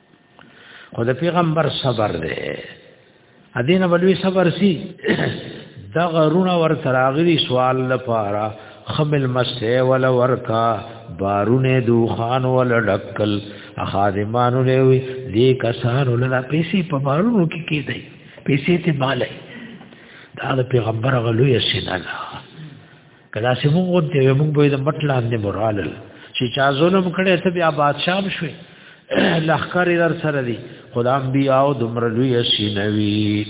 خو د پیغمبر صبر دی ادینه بلوی صبر سی دا غرونه ور تراغلی سوال لپاره خمل مسه ولا ورکا بارونه دوخان ولا ډکل خادمانو له وی دې کسانو له پیسې په بارونو کې کېدای پیسې ته مالای دا د پیغمبر غلوې سینه کدا چې موږ غونته یو موږ به د مټ لاندې مورالل چې چا ظلم کړي ته بیا بادشاہ شوي لخر در سره دي خدا انبیاء او دمر لوی سینوي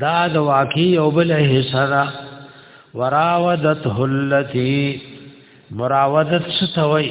دا د واقعي او بل حصہ وراودته التي مراودت ستوي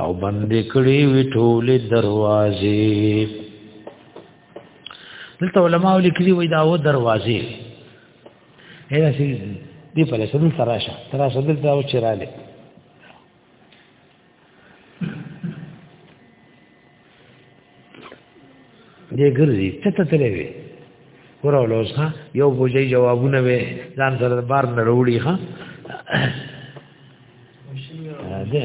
او بند کړي وی ټوله دروازې دلته علماء لیکلي وي دا و دروازې هدا سي دی په لسل تراشه تراشه دلته او چراله دې ګرځي ته ته تلې وي ورو لوسه یو بوجي جوابونه وي ځان سره بار نه وروړي ها دې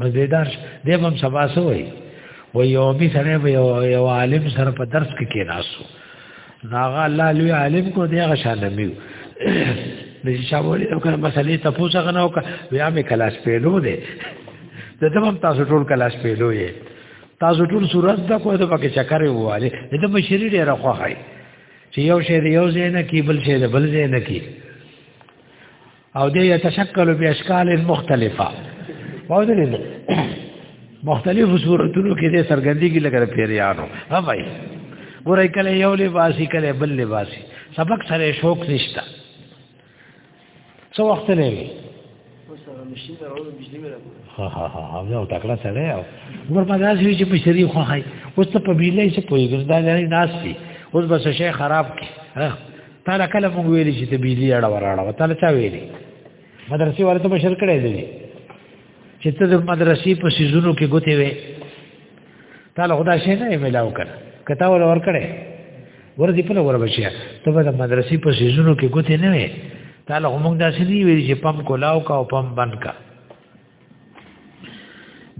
مزیدار دې هم سبا سوې و یو می سره یو عالم سره په درس کې کې راسو ناغه الله لوی عالم کو دی هغه شان میو د شاولې او کله مسلې ته پوسه غنه او بیا مې کلاس پیلو دی د تمام تاسو ټول کلاس پیلو یې تاسو ټول صورت د کوه ته پکې چکر وواله د مشری ډیر خوخای چې یو شی دی یو ځای نه کی بل شی دی بل ځای نه کی او دې يتشکل باشکال مختلفه باندې نه مختلف صورتونو کې دې سرګندې کې لګره پیریانو ها بھائی ګورای کله یو لباسي کله بل لباسي سبق سره شوق نشتا څو وخت نه وي ها ها ها ها نو تکړه سره یو ګور ما داسې چې په شری خو هاي اوس ته په بیلې څه پوي ګرځا نه ناشتي اوس بس شي خراب کی تا له کله مونږ ویلي چې ته بجلی اړه وراړه تا له چا ویلي مدرسې والے ته بشر کړی دی چې ته د مدرسې په سيزونو کې ګوتې وې تا له خدا شي نه ملاو کړ کته ول ور کړې ور دې په ور بچیا ته به د مدرسې په سيزونو کې ګوتې نه وې تا له موږ داسې دی ویلي چې پم کولاو کا او پم بند کا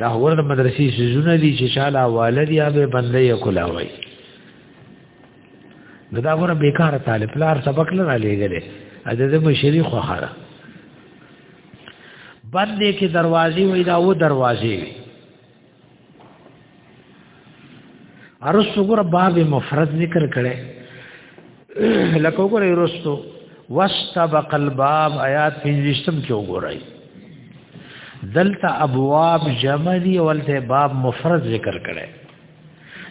دا ورن مدرسې سيزونه دي چې شاله والدي هغه بندې کولا وای نو دا ور بیکاره طالب لار سبق لره لګره اده د مشری خو خره باندې کې دروازې وې دا و دروازې وې ارسو ګره باب مفرد ذکر کړي لکه وګورئ ورستو واستبق الباب آیات 15م کې وګورئ دلته ابواب جمع دي ولته باب مفرد ذکر کړي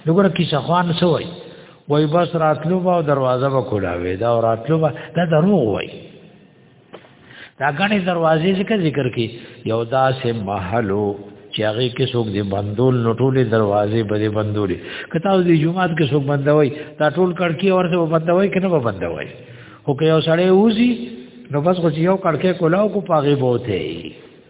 دغه کیسه خوان سوې وای بس راتلو با دروازه به کولاوي دا راتلو با دا دروغ وای دا غنې دروازې ذکر ذکر کې یو داسې محلو چې هغه کې څوک دی بندول نو ټولې دروازې به دی بندولې کته د جمعات کې څوک بندوي دا ټول کړکی ورته بندوي کنه به بندوي خو که یو سړی وځي نو بس خو یو کړکی کولاو کو پاغي بوته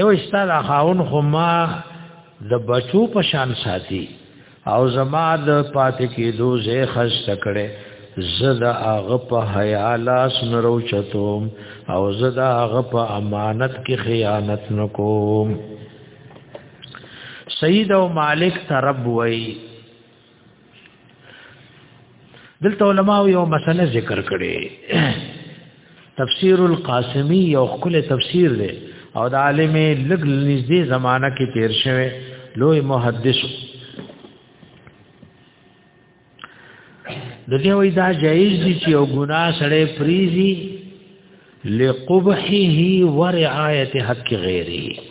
یو استاد خاون خو ما د بچو په شان ساتي او زما د پاتې کېدو زه خرج تکړه زه د هغه په حیا لاس نرو چتوم او زه د هغه په امانت کې خیانت نکوم سید او مالک ترب وای دلته علما یو مسله ذکر کړي تفسیر القاسمی یو خپل تفسیر دی او د عالم لګ نږدې زمانہ کې تیر شوی لوی محدث د دې وای دا جایز دي چې یو ګناه سره فریزي لقبحه ورعایت حق غیره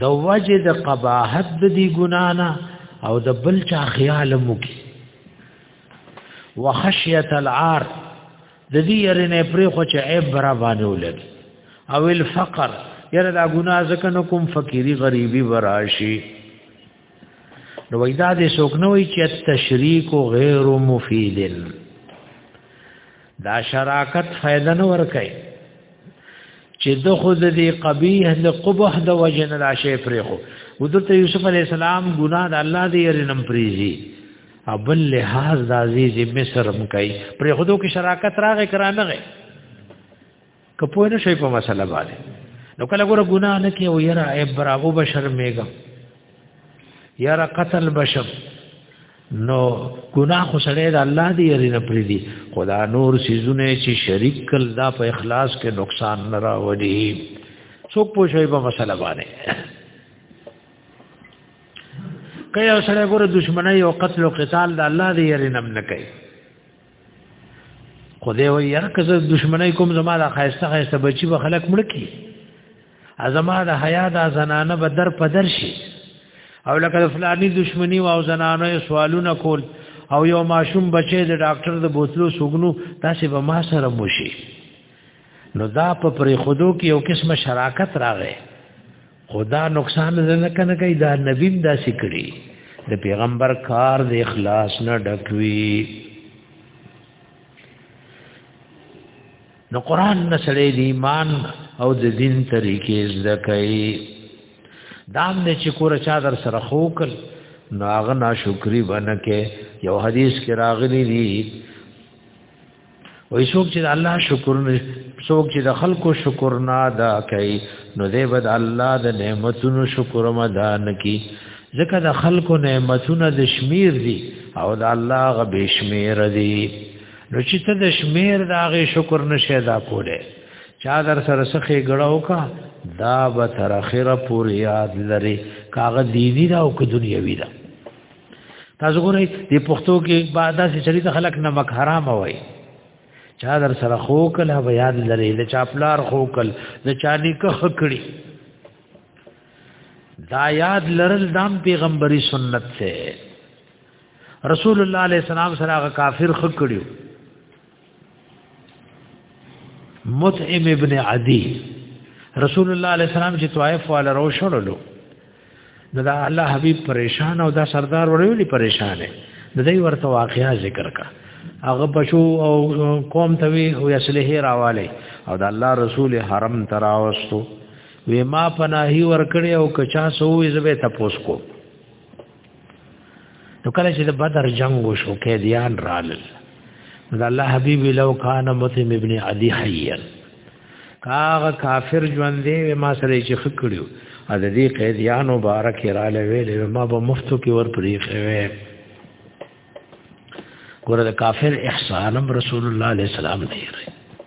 د وجه د قباحت د دی ګنانا او د بل چا خیال مکی وخشیت العار د دې يرنه پرې خو چې عیب برا باندې ولګ او الفقر یره دا ګناه ځکه نو کوم فقيري غريبي وراشي نو وېدا دې څوک نه وي چې تشریک غیر مفید دا شراکت فائدہ نه ور کوي چې د خود دې قبیح د قبح د وجن راشه پرېخو حضرت یوسف علی السلام ګناه د الله دې رنم پریزي ابل لحاظ د عزیز مصر مکای پرې خودو کې شراکت راغې کرانه غي که پوه نه شي په مسله باندې نو کله ګوره ګناه نه کوي او یاره ای برابو بشر میګم یاره قتل بشم نو ګناه خو سره د الله دی یری نه پری دی خدا نور سيزونه چې شریک کل دا په اخلاص کې نقصان نه راوړي څوک پوه شي په مسله باندې کله سره ګوره دشمنی او قتل او قتال د الله دی یری نه نه کوي خو دی وایي یاره که زه دښمنۍ کوم زما دا ښایسته ښایسته بچي به خلک مړه کړي زما د حیا دا زنانه به در په در شي او لکه د فلاني دښمني او زنانو یې سوالونه کول او یو ماشوم بچی د ډاکټر د بوتلو سوګنو داسې به ما سره موشي نو دا په پرې خودو کې یو قسمه شراکت راغې خدا نقصان نه کنه کوي دا نبی دا سکړي د پیغمبر کار د اخلاص نه ډکوي نو قران نه سره د ایمان او د دین طریقې زده کوي دام نه چې کور چا در سره خوکل نو هغه ناشکری ونه کې یو حدیث کې راغلی دی وای څوک چې الله شکر نه څوک چې د خلکو شکر نه ادا کوي نو دې بد الله د نعمتونو شکر مدا نه کی ځکه د خلکو نعمتونه د شمیر دي او د الله غ به شمیر دي نو چې ته د شمیر د هغه شکر نشه ادا کوله چا در سره سخه ګړاو کا دا به تر اخره پورې یاد لري کاغه دینی دا او که دنیوي دا تاسو ګورئ د پښتو کې بعد داسې چریت خلک نمک حرام وای چا در سره خو کله و یاد لري د چاپلار خو کل د چانی که خکړي دا یاد لرل دام پیغمبري سنت ته رسول الله علیه السلام سره کافر خکړیو متعم ابن عدی رسول الله علیه السلام چې طائف والا رو شړلو نو دا الله حبیب پریشان او دا سردار ورولی پریشان دی د دې ورته واقعیا ذکر کا هغه بشو او قوم ته وی او اصله راواله او د الله رسول حرم تراوستو وی ما پناهي ورکړي او کچا سو وی زبه تپوس کو نو کله چې د بدر جنگ وشو کې دیان رالل دا الله حبیب لو کان متم ابن عدی حیا کاغه کافر ژوند دی ما سره چې خکړو ا د دې قیدیان مبارک را لوي له ما به مفتو کې ور پرې خوي ګوره د کافر احسانم رسول الله علیه السلام دی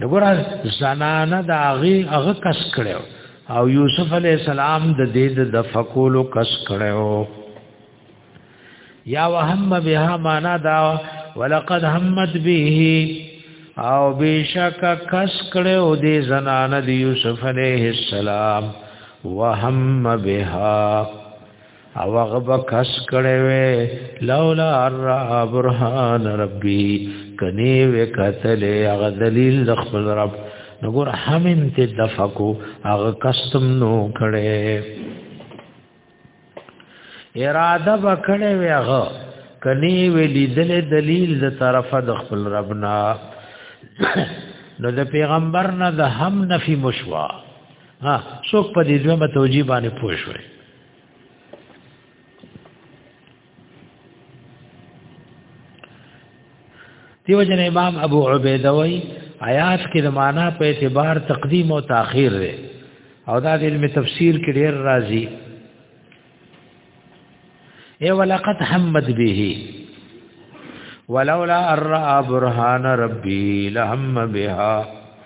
دغه زنانه د هغه هغه کس کړو او یوسف علی السلام د دې د دفقولو کس کړو یا وهم بها معنا دا ولقد همت به او بشک کس کړو دې زنانه د یوسف علیه السلام وهم بها او هغه به کس کړي وي لولا را برهان ربي کني وکتل هغه دلیل د خپل رب نګور همین ته دفقو هغه کستم نو کړي اراده وکړي وي هغه کني وی لیدل دلیل د طرفه د خپل ربنا نو د پیغمبر نه د هم نفي مشوا ها څوک په دې دوه توجیه باندې پوښوي دیو جن امام ابو عبیده وی آیات کې د معنا په اعتبار تقدیم او تاخير دی او دا د علم تفسیر کې ډیر راځي ای ولقد حمد به ولولا ارى برهان ربي لهم بها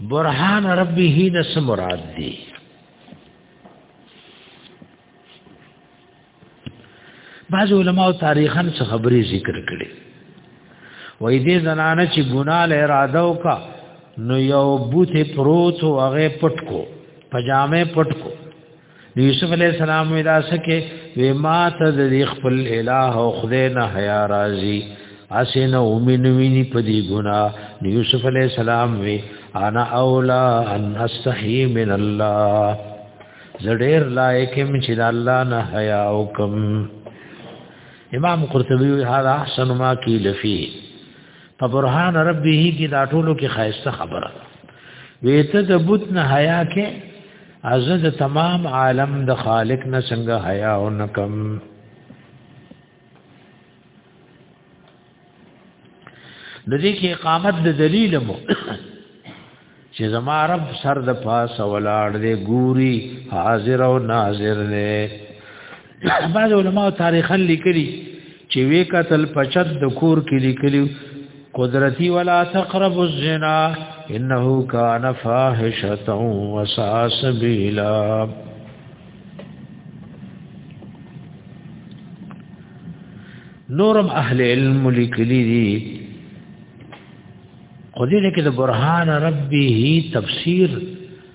برهان ربه د سمراد دی بعض علماء تاریخن څخه خبري ذکر کړي وای دې زنانه چې ګناه له اراده وکا نو یو بوته پروت او هغه پټکو پجامه پټکو یوسف علی السلام ودا سکه وی ما ته د خپل الہ او خدای نه حیا راضی اسه نه اومن ویني په دی ګنا یوسف علی السلام وی انا اولا ان استحی من الله زړیر لایک می چې الله نه حیا او کم امام قرطبی هذا احسن ما قیل فی فبرهان ربه کی دا ټولو کې خاصه خبره ویته د بوت نه حیا کې از د تمام عالم د خالق نه څنګه حیا او نکم د دې کې اقامت د دلیل مو چې زما رب سر د پاسه ولاړ دی ګوري حاضر او ناظر دی بعض علما تاریخا لیکلي چې وې قتل پچت د کور کې لیکلي قدرتی ولا تقرب الزنا انه کان فاحشه وساء سبیلا نورم اهل علم لیکلی دي خو دې کې د برهان ربي تفسیر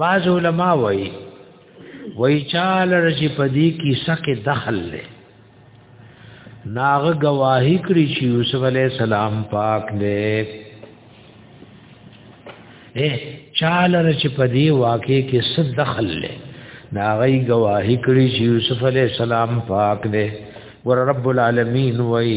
بعض علما وایي وای چاله رشي پدی کی سکه دخل له ناغ گواہی کړی چې یوسف علی السلام پاک دی اے چاله رشي پدی واقع کې صد دخل له ناغ گواہی کړی چې یوسف علی السلام پاک دی ور رب العالمین وای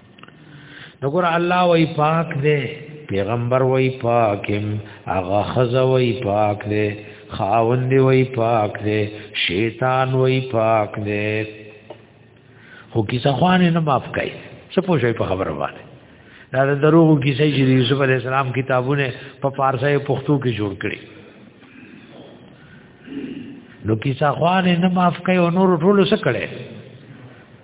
نګور الله وای پاک دی پیغمبر وای پاکم هغه خزه وای پاک دی خاوند وای پاک دی شیطان وای پاک دی خو کیسه خوانه نه معاف کای څه پوښي په خبره باندې دا د دروغو کیسې چې د یوسف علی السلام کتابونه په فارسی او پښتو کې جوړ کړي نو کیسه خوانه نه معاف کوي او نور ټول څه کړي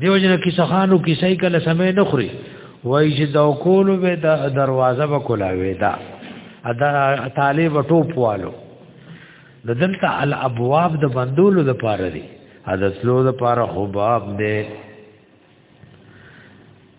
دیو جن کیسه خانو کیسه کله سمې نه خوري وای چې دا کولو به د دروازه به کولاوي دا ادا طالب ټوپ والو د دلته ال ابواب د بندولو د پاره دي ادا سلو د پاره حباب دی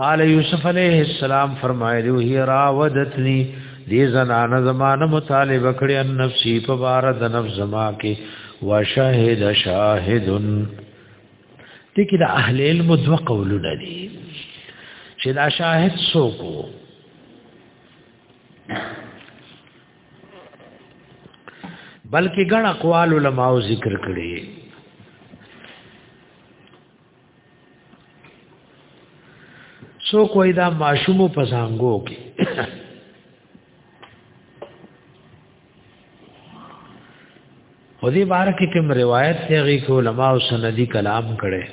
قال یوسف علیہ السلام فرمایلی وی راودتنی دی زنان زمان مطالبه کړی ان نفسی په بار د نفس زما کې وشاهد شاهد دګه د اهل علم دو قولونه دي چې دا شاهد څوک بلکې ګڼ اقوال علماو ذکر کړي سو کوئی دا ماشومو پزانګو کې خودی بار کې کوم روایت ته غي علماء او سندي کلام کړي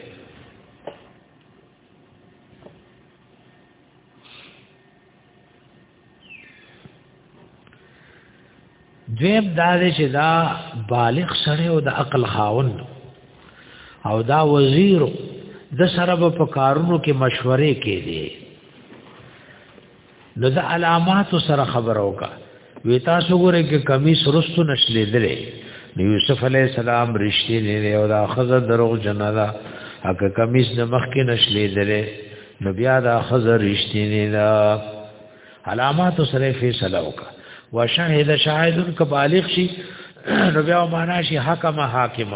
دویم دا دی چې دا بالغ سره او د عقل خاون او دا وزیر د سره په کارونو کې مشورې کې دي نو د علامات سره خبر اوکا وی تاسو ګورئ کې کمی سرستو نشلې درې نو یوسف علی السلام رښتینی دی او دا خزه دروغ جندا اګه کمیس د مخ کې نشلې درې نو بیا دا خزر رشتینی دا علامات سره فیصله وکړه وشهد شاهد کبالغ شي نو بیا معنا شي حکم حاکم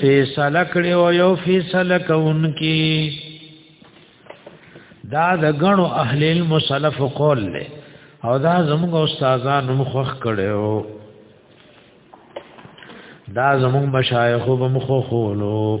فیصله کړي او یو فیصله کوونکی دا د غنو اهل المسلف قول له او دا زموږ استادانو مخخ کړو دا زموږ مشایخو به مخخولو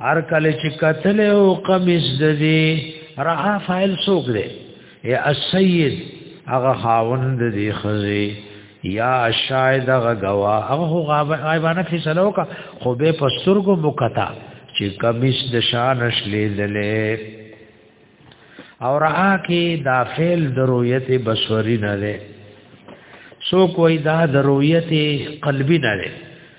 هر کله چې قتل او قمیص د دې را فاعل سوق دی یا السید هغه خاوند دی خزی یا شاید هغه گوا هغه غایبانه فیصله وکړه خو به پسترګو مکتا چې قمیص د شان شلې دلې او را کې دا فعل د رؤیت بصری نه ده سو کوئی دا د رؤیت قلبی نه ده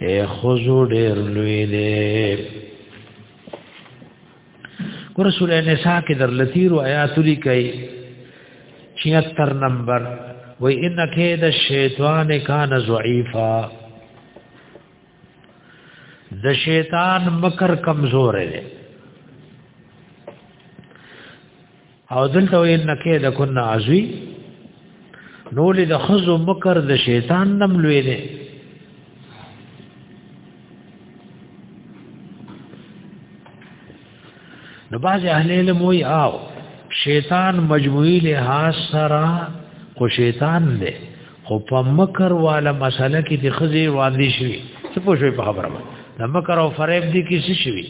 اے خزو ډیر لوی دی ګور سورې نساء کې در لتیرو آیات لیکي 76 نمبر و ان کید الشیطان کان ضعیفا د شیطان مکر کمزور دی او دلته وین کې د کن عزوی نو له خزو مکر د شیطان نم لوی دی نو باز اهل علم وی آو شیطان مجموعی لحاظ سرا خو شیطان دی خو په مکر والا مسله کې د خزي واندې شوی څه پوه شوی په خبره ده مکر او فریب دي کې څه شوی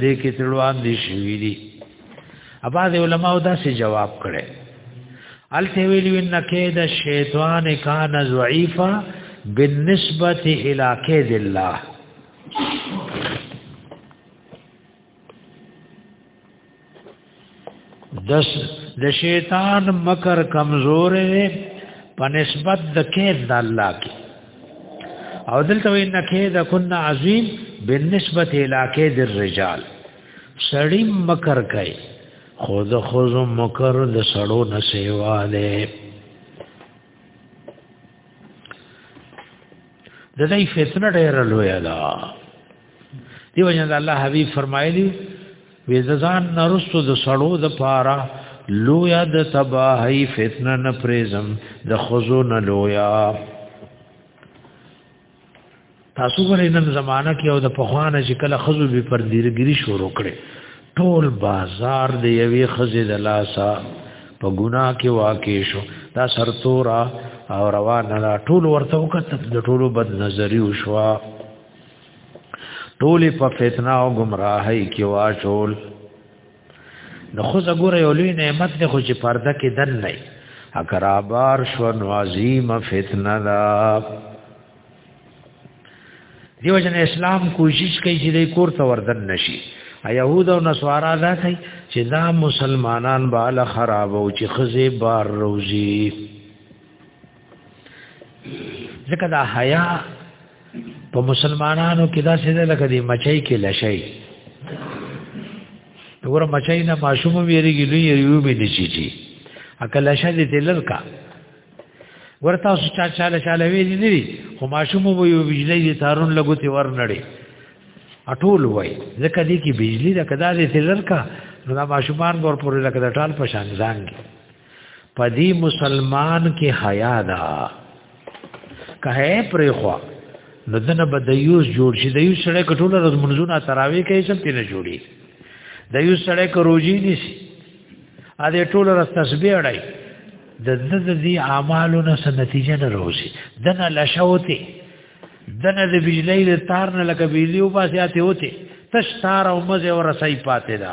دې کې تلوان دي شوی دي اباز علماء دا سي جواب کړي الته ویلو ان کید الشیطان کان ضعیفا بالنسبه الى کید الله دس د شیطان مکر کمزور دی په نسبت د کید د الله کې او دلته وی ان کید کنا عظیم بالنسبه الى کید الرجال سړی مکر کوي خو د خوزو مکر د سړو نسیوا دی د دې فتنه ډېر لوی ده دی وجه د الله حبیب فرمایلی وې ځان نرسو د سړو د پاره لویا د تباہی فتنه نه پریزم د خوزو نه لویا تاسو ګورئ نن زمانہ کې او د پخوانه چې کله خزو به پر دیرګری شروع کړي ټول بازار د یوې خزې د لاسا په ګناه کې واقع شو دا سرتورا او روانه لا ټول ورته وکړه د ټولو بد نظری وشوا ټول په فتنه او گمراهۍ کې واچول نو خو زګور یو لوی نعمت نه خو چې پرده کې دن نه اگر آبار شو نو عظیم فتنه دا دیو جن اسلام کوشش کوي چې د کور ته وردن نشي يهود او نصارا دا کوي چې دا مسلمانان بالا خراب او چې خزه بار روزي ځکه دا حیا په مسلمانانو کې دا څه ده لکه دی مچای کې لشي وګوره مچای نه ماشوم ویریږي لوی یو به دي چی چی اکل لشه دې تلل کا ورته اوس چا چاله چاله وی دي نه خو ماشوم وو یو بجلی دي تارون لګوتي ور نړي اټول وای ځکه دې کې بجلی دا کدا دې تلل کا نو دا ماشومان ګور پورې لکه د ټال په شان ځانګي پدی مسلمان کې حیا دا کہے پر خو نو دنه بدیوس جوړ شي دیوس سره کټوله د منځونه تراوی کوي سم تینه جوړي دیوس سره کروجی نشي ا دې ټوله رس تسبیح اړای د د دې اعمالو نه څه نتیجه نه راوځي دنه لشوته دنه د بجلی د تار نه لکه بجلی او باسي اته وته تش تار او مزه ورسای پاتې ده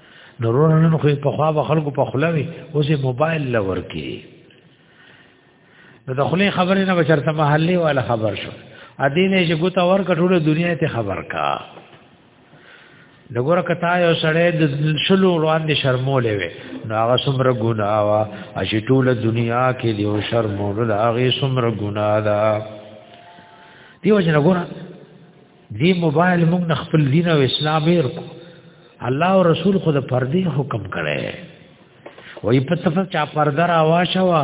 نورونه نن خو په خوا به خلکو په خوله وي اوس یې موبایل له ورکي نو د خولې خبرې نه به چېرته محلي والا خبر شو ادینې چې ګوته ورکه ټوله دنیا ته خبر کا د ګوره کتا یو سړی د شلو وړاندې شرمولې وي نو هغه څومره ګناه وا چې ټوله دنیا کې دی او شرمول هغه څومره ګناه ده دیو جن ګوره دی موبایل موږ نه خپل دین او اسلام هیر کو الله او رسول خود پردي حکم کړي وای په تفه چا پرده را واښوا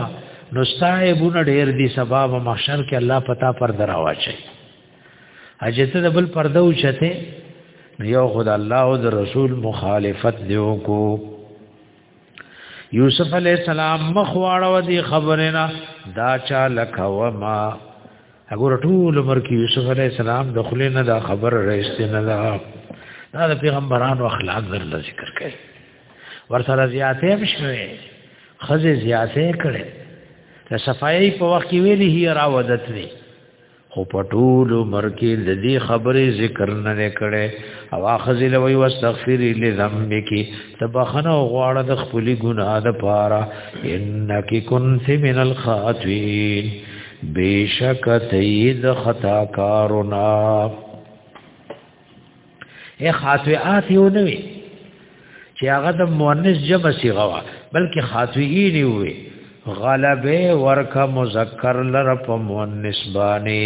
نو صاحبونه ډېر دي سبب محشر کې الله پتا پرده را واچي اجته د بل پرده اوچته یو خد الله او د رسول مخالفت دیو کو یوسف علی السلام مخواړه و دی خبرنا دا چا لکوما هغه ټول عمر کې یوسف علی السلام د خلې نه دا خبر راځي نه دا دا د پیغمبرانو اخلاق در ذکر کړي ورسره زیاتې هم شوي خزه زیاتې کړي د صفایي په وخت کې ویلي هي راودت وی خو په ټول عمر کې د دې خبرې ذکر نه کړي او اخذ له وی واستغفر لذنبک تبخنه غواړه د خپل ګناه د پاره انک کنت من الخاطئین بیشک تید خطا کارونا اے خاطئات یو نه وی چې هغه د مؤنث جمع صيغه وا بلکې خاطئی نه وي غلبه ورکه مذکر لره په مؤنث باندې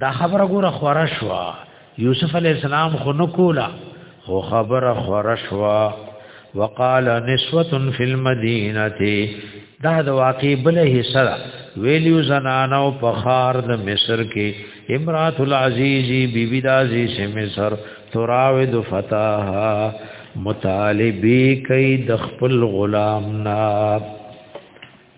دا خبره ګوره خورا شوا یوسف علی السلام خو نو کولا خو خبره خورا شوا وقال نسوه فی المدینه دا د واقع بل حصہ ویلیو زنانو په خار د مصر کې امرات العزیز بی بی دازی سے مصر تراود فتاها مطالبی کئی د خپل غلام نا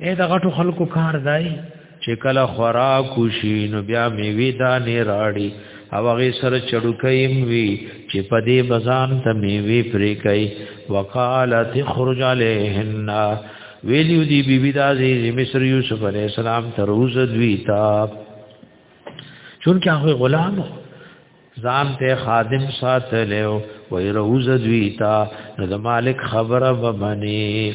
اې د غټو خلکو کار دی چې کله خوراک وشي نو بیا میوي دانې راړي او هغه سره چړکایم وی چې په دې بزان ته میوي پرې کوي وقالت خرج عليهن ویلیو دی بی بی دازی مصر یوسف علیہ السلام تروز دوی تا چونکه هغه غلام ځان ته خادم ساتلو وای روز دوی تا د مالک خبره ومني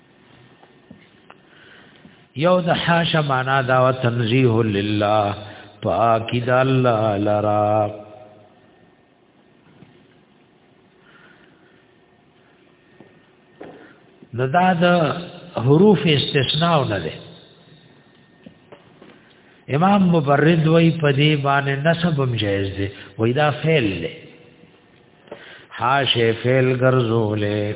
یو د حاش معنا دا و تنزیه لله پاکی د الله لرا نو دا د حروف استثناء نه ده امام مبرد وای په دې باندې نسب هم جایز دی وای دا فعل دی حاشه فعل ګرځولې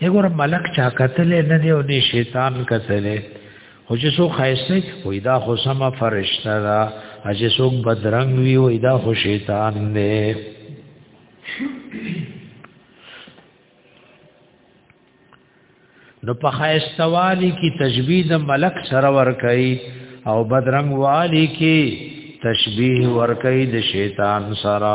یګور ملک چا قتل نه دی او نه شیطان قتل خو چې سو خایسته وې دا خو سم فرشتہ دا چې سو بدرنګ وی وې دا خو شیطان دی نو په خایسته والی کی تشبیه د ملک سره ور کوي او بدرنګ والی کی تشبیه ور کوي د شیطان سره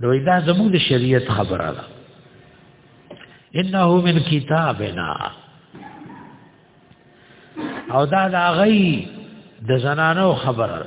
نو دا زموږ د شریعت خبره ده انه من کتابنا او دا د غي د زنانو خبره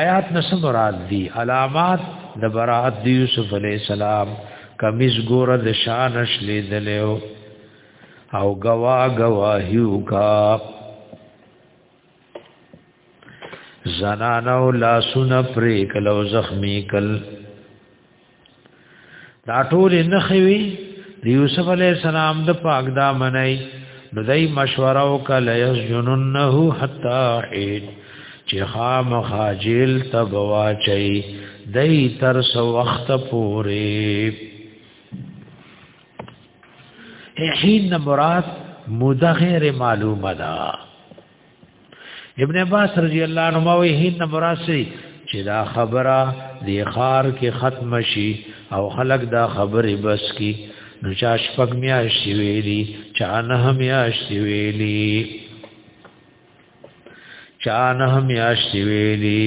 آیات نس مراد دی علامات د برات دی یوسف علی السلام کمیز ګور د شانش لیدلو او گوا گواهیو کا زنانو لاسونه پرې کلو زخمی کل دا ټول نه خوي د یوسف علی السلام د پاک دا منای نو دای مشوره وکړه یسجننه حتا حین چې خام خاجل تبوا چي دای تر سو وخت پورې حین مراد مدغیر معلومه ده ابن عباس رضی الله عنهما وی هین براسی چې دا خبره دی خار کې ختم شي او خلق دا خبره بس کی نو چا شپږ میاشتې ویلي چا نه میاشتې ویلي چا نه میاشتې ویلي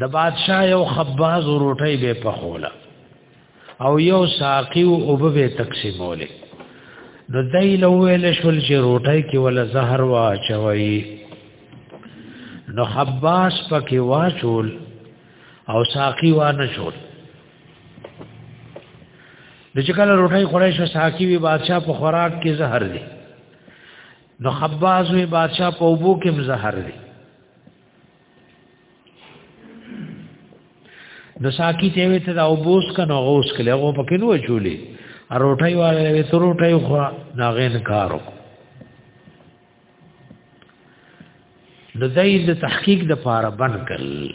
د بادشاہ یو خباز روټي به پخوله او یو ساقي او به تقسیموله د دای له ویل شول چې روټي کې ولا زهر واچوي نو خباز پکې واچول او ساقي وانه شول د چې کله روټي خورای شو ساقي وی بادشاہ په خوراک کې زهر دی نو خباز وی بادشاہ په وبو کې مزهر دی نو ساکی ته وی ته دا وبوس کنه غوس کله غو پکې نو چولې ا روټي والے وی تر روټي خو ناغین کارو نو دای د تحقیق د پاره بن کړل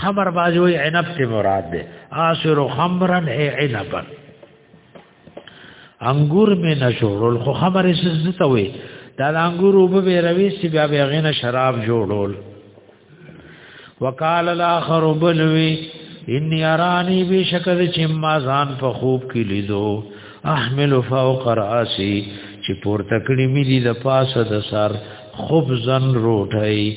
خمر بازی وی عنب تی مراد دے آسر خمرن اے عنبن انگور می نشورول خو خمر اسزتا وی دا دا انگور او به روی سی بیا بیا غین شراب جوړول وقال الاخر بلوی ان یرانی بشکد چې ما ځان په خوب کې لیدو احمل فوق راسی چې پورته کړی مې دي د پاسه د سر خبزن روټي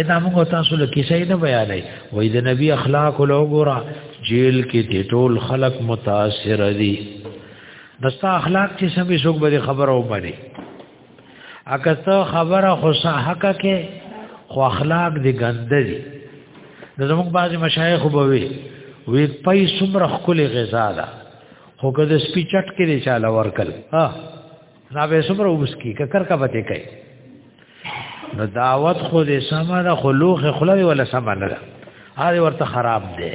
ادا موږ تاسو له کیسې نه بیانې وای د نبی اخلاق له ګورا جیل کې ټول خلق متاثر دي دستا اخلاق چې سمې څوک به خبره ومني اګه ته خبره خو حق کې خو اخلاق دي ګنده دي د زموږ بعضي مشایخ به وي وی پي سمره خپل غذا ده خو که د سپیچټ کې چاله ورکل ها نه به سمره اوس کی ککر کا بته کوي نو دعوت خو دې سمره خلوخ خلوی ولا سمره ده هغه ورته خراب دی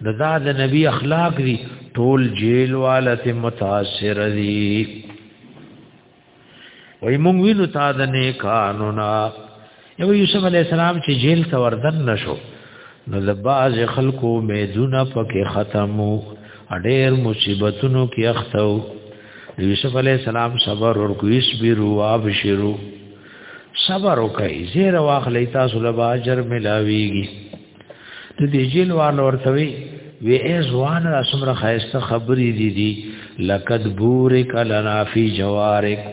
نو دا د نبی اخلاق دی ټول جیل والت متاثر دی وای مونږ وینو تا د نه قانونا نو یوسف علی السلام چې جیل ته وردن نشو نو د باز خلکو میدونه پکې ختمو اډیر مصیبتونو کې اختو یوسف علی السلام صبر ورکو اس بیرو ابشرو صبر وکي زیر واخلې تاسو له باجر ملاويږي د دې جیل وان ورته وی وی ازوان را سمره خایسته خبرې دي دي لقد بورک لنا فی جوارک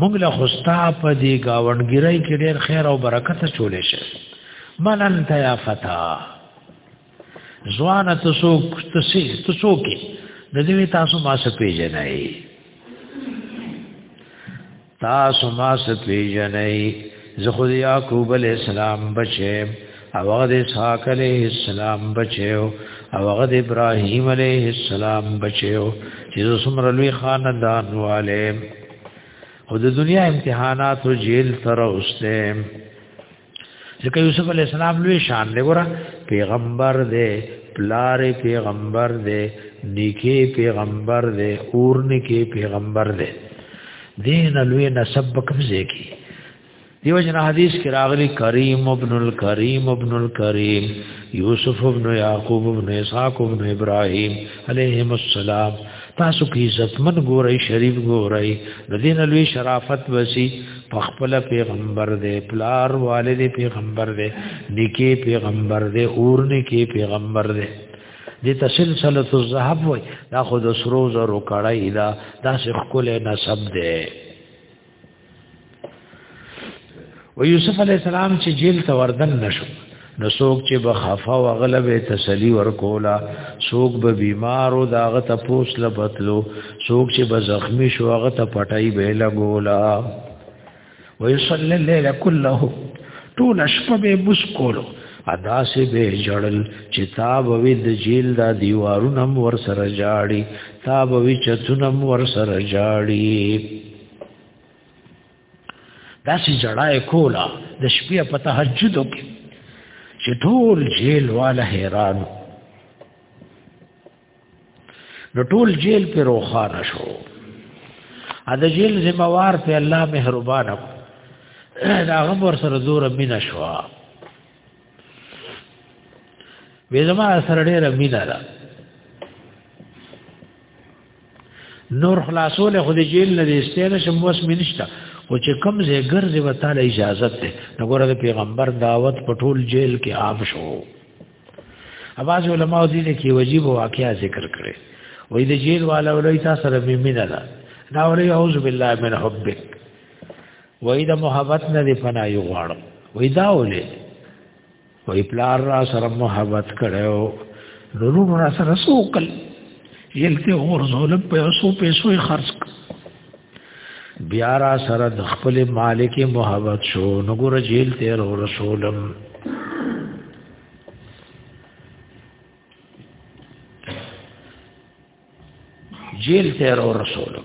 موږ له خوستا په دې گاونګرای کې ډېر خیر او برکت چولې شه منن ته یا فتا ځوان ته څوک ته سي ته څوک د دې تاسو ما څه پیژنای تاسو ما څه پیژنای زه خو یعقوب علی السلام بچم او هغه د اسحاق علیه السلام بچیو او هغه د ابراهیم علیه السلام بچیو چې څومره لوی خاندان والے او د دنیا امتحانات او جیل تر اوسه ځکه یوسف علی السلام لوی شان دی ګوره پیغمبر دی پلار پیغمبر دی نیکی پیغمبر دی اور نیکی پیغمبر دی دین لوی نسب کوم ځای کی دیو جن حدیث کې راغلی کریم ابن الکریم ابن الکریم یوسف ابن یعقوب ابن اسحاق ابن ابراهیم علیهم السلام تاسو کې عزتمن ګورئ شریف ګورئ د دین لوی شرافت وسی پخپل پیغمبر دے پلار والد پیغمبر دے نکی پیغمبر دے اور نکی پیغمبر دے دې تسلسله الذهب وای دا خود سرو زرو کړای دا داسې خپل نسب دی و یوسف علی السلام چې جیل ته وردن نشو نو څوک چې به خفا او غلب تسلی ورکولا څوک به بیمار او داغه ته پوس لبتلو څوک چې به زخمی شو هغه ته پټای به لګولا و یصلی الليل كله ټول شپه به مسکولو ادا سه به جړل چې تا به د جیل دا دیوارونم ور سره جاړي تا به چتونم ور سره جاړي دا چې جړای کولا د شپې په تهجد کې چې ټول جیل والا حیران نو ټول جیل پر روخانه شو ا د جیل ذمہوار په الله مهربان دا غم ور سره زور مینا شو وې زما سره ډېر مینا ده نور خلاصول خو د جیل نه دېسته نه شم وس منشتا او چې کم زه ګرځي و تعالی اجازه ده نو ګوره د پیغمبر دعوت په ټول جیل کې عام شو اواز علماء دې کې واجب واقعیا ذکر کړي وې د جیل والا ولې تاسو سره میمنه ده دا ولې اعوذ بالله من حبک وې د محبت نه دی پناه یو غواړم وې دا ولې وای پلار را سره محبت کړو نورو را سره سوکل یلته اور زول په سو پیسو خرج بیا را سره د خپل مالک محبت شو نګور جیل تیر او رسولم جیل تیر او رسولم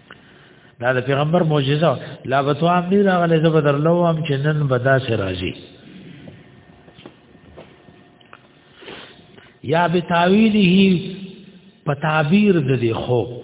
دا د پیغمبر معجزه لا بتو عام دی راغله زبدر لو هم چې نن بدا سي راځي یا به تعویله په تعبیر د دې خوب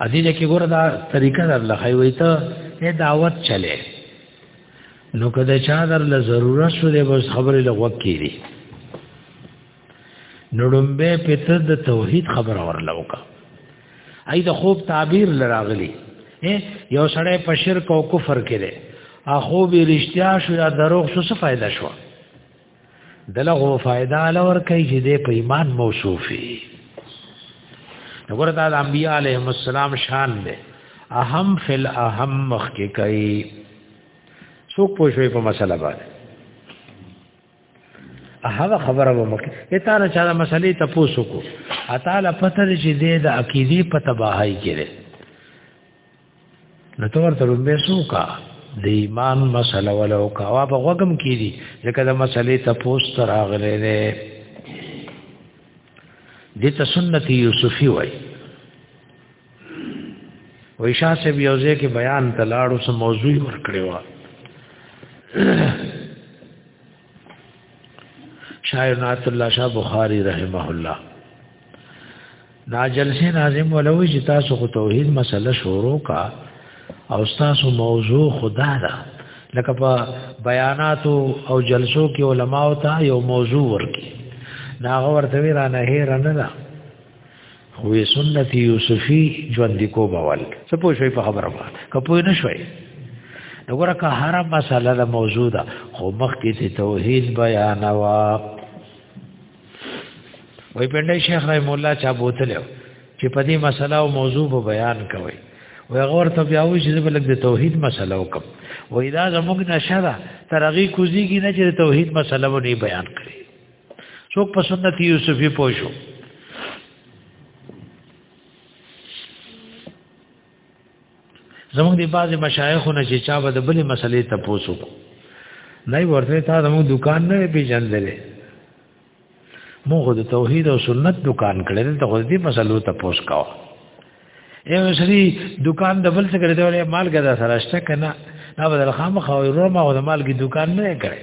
ادینه کې ګوره دا طریقه در لخی وي ته اے دعوت چلے نو کده چا در له ضرورت شو دی بس خبرې لغوک کیږي نړمبه پته د توحید خبر اورلوکا اې د خوب تعبیر لراغلی یو سړی په شرک او کفر کې دی اخو به رښتیا شو یا دروغ شو څه فائدہ شو دلغه فائدہ لور کوي چې د ایمان موصوفي وګوره دا د انبیاء علیهم السلام شان دی اهم فل اهم مخ کې کوي څوک پوښوي په مسله باندې هغه خبره و مکه اته نه چا مسلې ته پوسو کو اته لا پته چې د عقیدې په تباہی کې نو تو ورته لومبه سوکا د ایمان مسله ولو کا وا په غوګم کې دي ځکه د مسلې ته پوسټ راغلې ده د ته سنت یوسفی وای وای شاه صاحب یو ځای کې بیان تلاړو سم موضوع ورکړی و شاعر نعت الله شاه بخاری رحمه الله دا جلسه ناظم ولوي چې تاسو خو توحید مسله شروع کا او تاسو موضوع خدا ده لکه په بیانات او جلسو کې علما او ته یو موضوع ورکی دا ورته وی را نه هیر نه ده خو سنت یوسفی ژوند کو بول څه پوه شوي په خبره ما کپوی نه شوي دغه که هر مسله ده موجوده خو مخ کې توحید بیان وا وای پندای شیخ رحم الله چا بوتلو چې په دې مسله او موضوع په بیان کوي وای غور ته بیا وایي چې بلک د توحید مسله وکم وای دا زموږ نشه ده ترغی کوزیږي نه چې توحید مسله ونه بیان کړي څوک په سنت یوسفی پوښو زموږ دی بعضی مشایخونه چې چا به د بلې مسلې ته پوسو نه ورته تا زموږ دکان نه پیژندلې موږ د توحید او سنت دکان کړل ته خو دې مسلو ته پوس کاو یو سری دکان د بل څه کړی دی مال ګدا سره شته کنه دا بدل خامخ او روما او د مال کی دکان نه کړی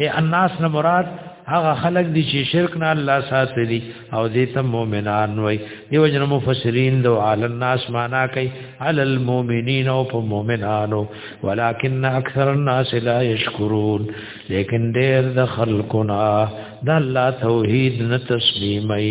اے الناس نه مراد هغه خلق دي چې شرک نه الله ساتلی او دې ته مؤمنان وای دیو جن مفسرین دو عل الناس معنا کوي عل المؤمنین او په مؤمنانو ولکن اکثر الناس لا یشکرون لیکن ډېر د خلقنا د الله توحید نه تسلیمای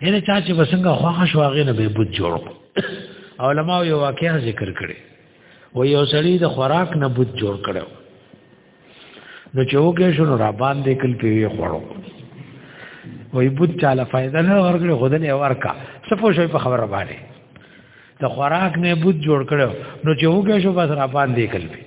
یعنی چا چې وسنګ خوښ شو هغه نه به بوت جوړ علماء یو واقعا ذکر کړي و یو سړی د خوراک نه بوت جوړ کړو نو چې وګه شنو را باندې کل پیوي خوړو وای بوت چاله فائدہ نه ورکړي خدای نه ورکا سپو شوی په خبره باندې د خوراک نه بوت جوړ کړو نو چې وګه شو بس را باندې کل پیوي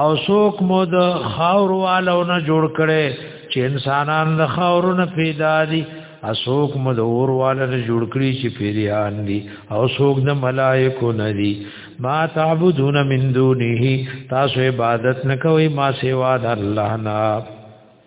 او څوک مو د خاور والو نه جوړ کړي چې انسانان د خاورو نه پیدا دي اسوک مو د اور والو نه جوړ کړي چې پیریان دي او څوک د ملائکو نه دي ما تعبدون من دونه تاسو عبادت نه کوي ما سوا د الله نه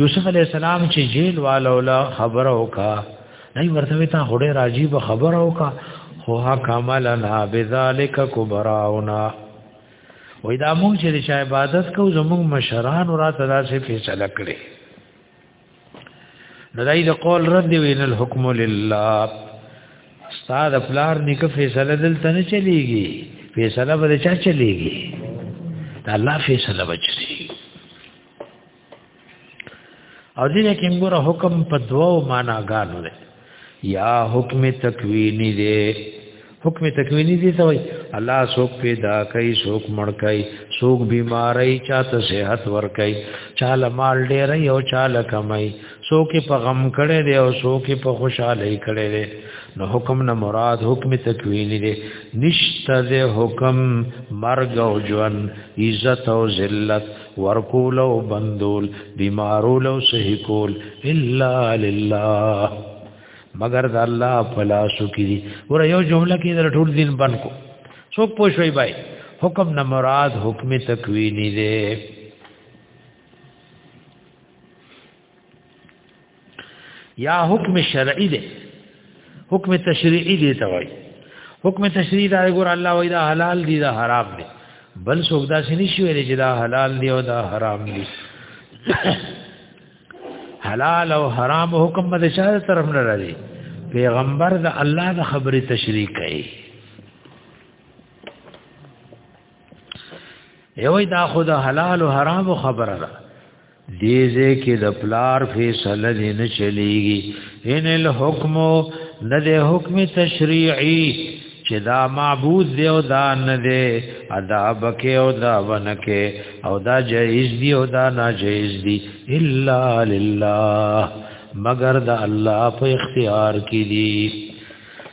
یوسف علی السلام چې جیل والو لا خبر اوکا نه ورته تا هډه راجی به خبر اوکا خو ها کملنا بذالک کبراونا وې دا مونږ چې شای عبادت کو زمونږ مشران را تدا سي فیصله کړي نو دای د قول رد دی وین الحکم لله استاد پلار نیک فیصله دلته نه چلیږي فیصله به چا چلیږي دا الله فیصله بچي او دې کې موږ حکم په دوو معناګانو دی یا حکم تکوینی دی حکم تکوینی دی ته وای الله څوک پیدا کوي څوک مړ کوي څوک بیماری چاته صحت ور کوي چاله مال ډیر یو چاله کمای څوک په غم کړي دی او څوک په خوشاله کړي دی نو حکم نه مراد حکم تکوینی دی نشته د حکم مرګ او ژوند عزت او ذلت ورکول او بندول بیمارول او صحیح کول الا لله مگر د الله فلا شکری ور یو جمله کې در ټول دین بن کو څوک پوښوي بای حکم نه مراد حکم تکوینی دی یا حکم شرعی دی حکم تشریعی دی ته وای حکم تشریعی دا ګور الله وای دا حلال دی دا حرام دی بل څوک دا سني شي ویل چې دا حلال دی او دا حرام دی حلال او حرام حکم به شاده طرف نه راځي پیغمبر دا الله د خبره تشریح کوي یوې دا خود حلال او حرام خبره ده دیزه کې د پلار فیصله دې نه چلیږي ان الحکم نه د حکم تشریعي چې دا معبود دی او دا نه دی ادا بکه او دا ونکه او دا جایز دی او دا ناجایز دی الا لله مگر د الله په اختیار کې دی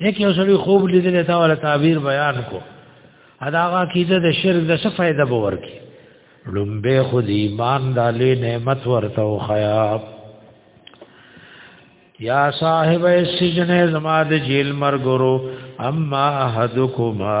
یک یو سړي خوب لیدل تا ولا تعبیر بیان کو اداغه کیده د شرک د څه فائدہ به ورکی لومبه خود ایمان د لوی نعمت ورته او خیاب یا صاحب السجن زما د جیل مرګرو اما احدکما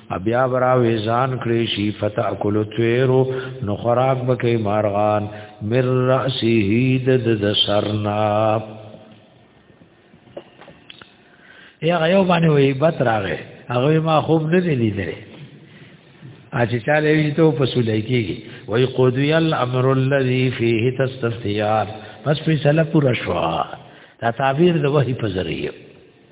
بیا برا ویزان کړی شي فتاکل طیرو نو خوراک بکې مارغان مر راسه د د سرنا یا یو باندې وی بت راغې هغه ما خوب نه دی لیدل اچ چاله وی ته په سولای کېږي وای قضی الامر الذی فیه تستفتیان پس فیصله پورا شو دا تعبیر د وحی په ذریعہ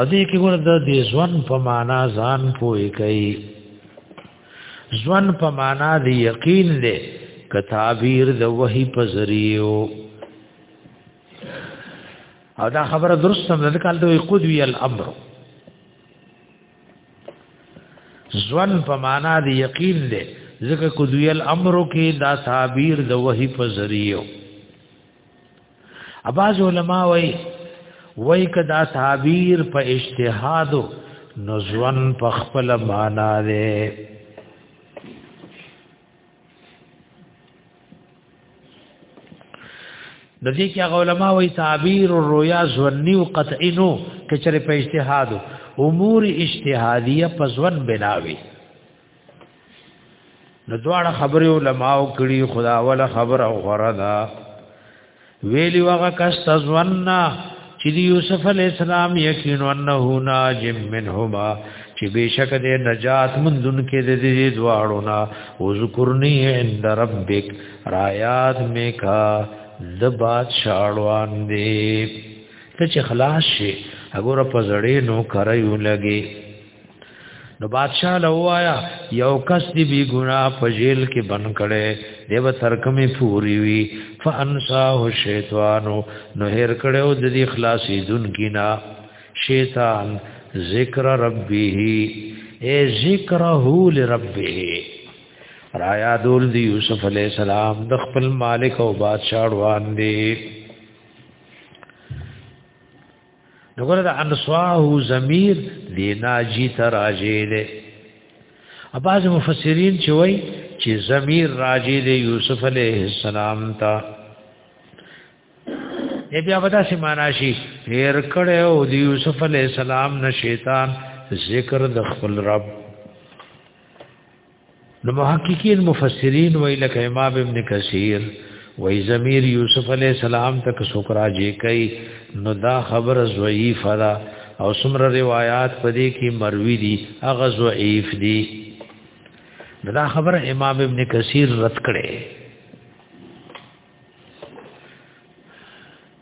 هدي کې ګور د دې ځوان په معنا ځان پوي کوي ځوان په معنا دی یقین دی ک تعبیر د وحی په ذریعو او دا خبره درست ده د کال دوی قدوی الامر ځوان په معنا دی یقین دی ځکه قدوی الامر کې دا تعبیر د وحی په ذریعو اباز علماء وای وای کدا تعبیر په اجتهاد نزون په خپل معنا ده د دې کې هغه علما وایي تعبیر الرؤیا ظنی او قطعی نو کچره په اجتهاد امور اجتهادیه په ځوان بناوي نو دواړه خبرې علماء کړي خدا ولا خبر او غره دا ویلی وغه کس تزونا چې دی یوسف علی السلام یقینا انه ناج منهما چې بشک دې نجات مندون کې دې دې دواړو نا او ذکرنی عند ربک رایات میکا د بادشاہوان دې ته چې خلاص شي هغه په زړې نو کرایو لګي نو بادشاہ له وایا یو کس دی بی ګنا په جیل کې بن کړي دیو ترکمه پوری وی فانساه شیطان نو هر کړو د دې خلاصې دن کینا شیطان ذکر ربه اے ذکره لربه رایا دول دی یوسف علی السلام د خپل مالک او بادشاہ روان دی دغه د انصواه ضمیر دی ناجی ته راجی دی اباز مفسرین چې وای چې ضمیر راجی دی یوسف علیه السلام ته ای بیا ودا سی معنا شي هر کړه او دی یوسف علیه السلام نه شیطان ذکر د خپل رب نو محققین مفسرین وی لکه امام ابن کثیر وی ضمیر یوسف علی السلام تک سوکرا جی کئ نو دا خبر ضعیف را او سمر روایات پدې کې مروی دي اغه ضعیف دي دا خبر امام ابن کثیر رد کړي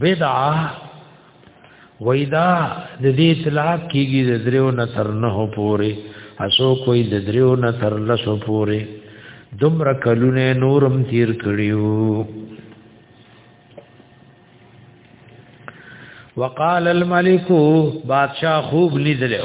بدعه وېدا د دې اطلاق کیږي د دریو نه تر نه پورې اسو کوئی د دریو نه تر لسو پورې دومره کلونه نورم تیر کړیو وقال الملك بادشاہ خوب لیدلو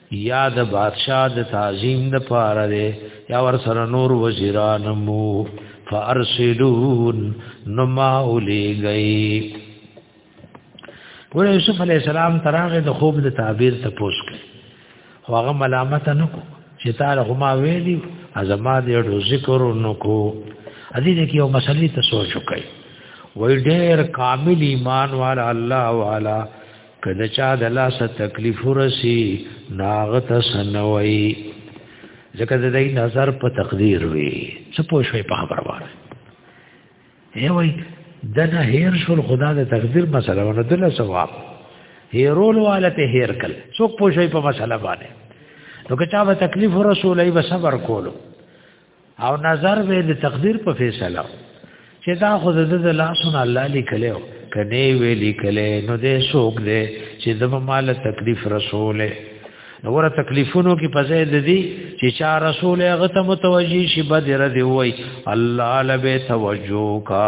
یا د بادشاہ د تعظیم د پاره دی یا ور سره نور وزیران مو فارسلون نما اولی گئی ګور یوسف علی السلام تراغه د خوب د تعبیر ته پوس کړ هغه ملامت نه کو چې تعالی هما ویلی ازما دې ډو ذکر نو کو ادي دې کې یو مسلې ته سوچ وکړي وای ډېر کامل ایمان والا الله والا که د چا د لاسه تکلیف ورسی ناغه ته سنوي ځکه د دې نظر په تقدیر وي څه پوه شوي په خبره باندې ای وای د نه هیر شول خدا د تقدیر مسله ونه دله ثواب هیرول والته هیر کل څوک پوه شوي په مسله باندې نو که چا به تکلیف رسول ای به صبر کولو او نظر به د تقدیر په فیصله چې دا خو د لاسونو الله لیکلو کني وی لیکلې نو دې شوق دې چې د مال تکلیف رسوله نو ور تکلیفونو کې پځې د دې چې چا رسول هغه ته متوجي شي بدر دی وای الله لبه توجه کا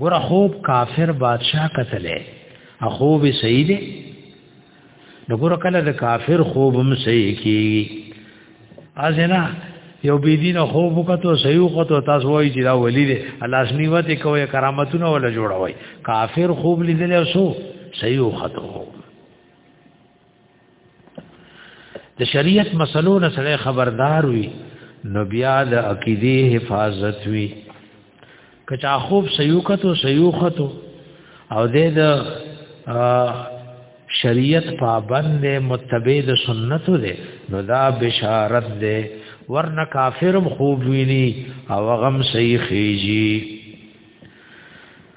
ګور خوب کافر بادشاہ قتلې خوب صحیح دی نو ګور کله د کافر خوب هم صحیح کیږي ازنا یو بی دین خوب وکړو صحیح وکړو تاسو وایي چې دا ولی دی الله اسنی وته کوي کرامتونه ولا جوړوي کافر خوب لیدل او سو صحیح وکړو د شریعت مسلو نه سره خبردار وي نو بیا د عقیده حفاظت وي کچا خوب سیوکتو سیوختو او د شریعت پابند متبع د سنتو ده نو دا بشارت ده ورنه کافرم خوب ویني او غم صحیح خيږي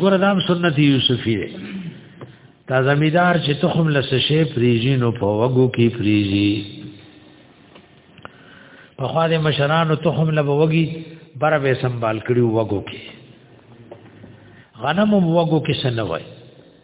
ګوره دام سنت یوسفی دی تا زمیدار چې تخم لس شی پریزی نو په وګو کې پریزی په خوا د مشرانو تخم لب وګي بر به سنبال کړي وګو کې غنم وګو کې سنوي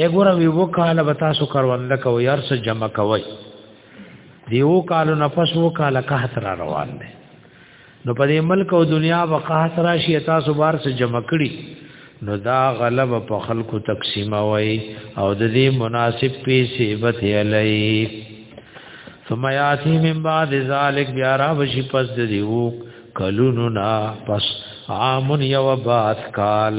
یې ګوره وی وکاله به تاسو کرونده کوي هر څه جمع کوي دیو کالو نفس وکاله که تر روان دي نو په دې ملک او دنیا به قحط راشي تاسو بار څه جمع کړي نو دا غلب په خلکو تقسیم وای او د دې مناسب پیسې به تلای ثم یاتی من بعد ذلک بیا را بشی پس د دیو کلونو نا پس عامن یو بات کال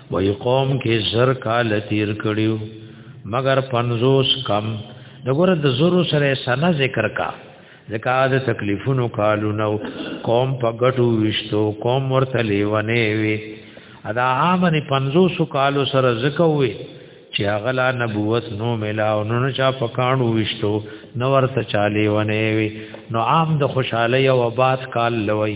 وای قوم کې زر کال تیر کړیو مگر 50 کم دغه د زورو سره سنا ذکر کا ځکه د تکلیفونو کالو نو قوم په غټو وشتو قوم ورته لیونه وي ادا عامن 500 کالو سره زکه وي چې اغلا نبوت نو ملا او نو چا پکانو وشتو نو ورته چالي ونه وي نو عام د خوشحالي او آباد کال لوي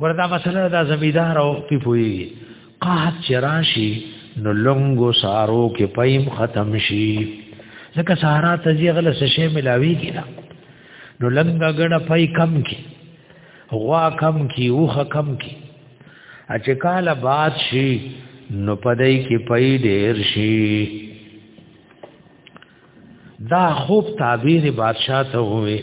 وردا مسله دا زمیدار او پی پوي قحط چراشی نو لنګو سارو کې پایم ختم شي ځکه سارا ته یې غل څه شی ملاوي کینا نو لنګا ګړه پای کم کی غوا کم کی اوخه کم کی اچ کاله باد شي نو پدای کې پای ډیر شي دا خوب تعبیر بادشاہ ته وې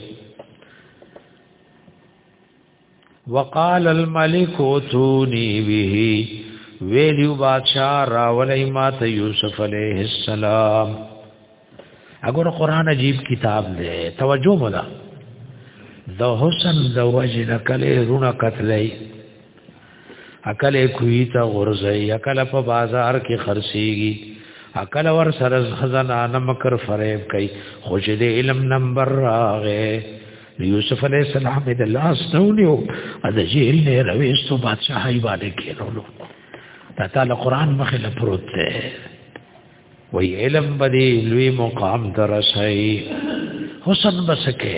وقال الملك اوتوني به ویلیو بادشاہ راولی ما ته یوسف علیہ السلام اگر قران عجیب کتاب دی توجه مولا د حسن د وجه د کله رونه قتلای عقل کوي ته غرزي عقل په بازار کې خرسيږي عقل ور سره خزانه نمکر فریب کوي خوش دې علم نمبر راغې یوسف علی السلام دې لاس نو نیو از جیل نه رويستو بادشاہي باندې کېرولو دا تعالی قران مخې له پروت دی وی علم بدی لوی مقام درسای حسن بسکه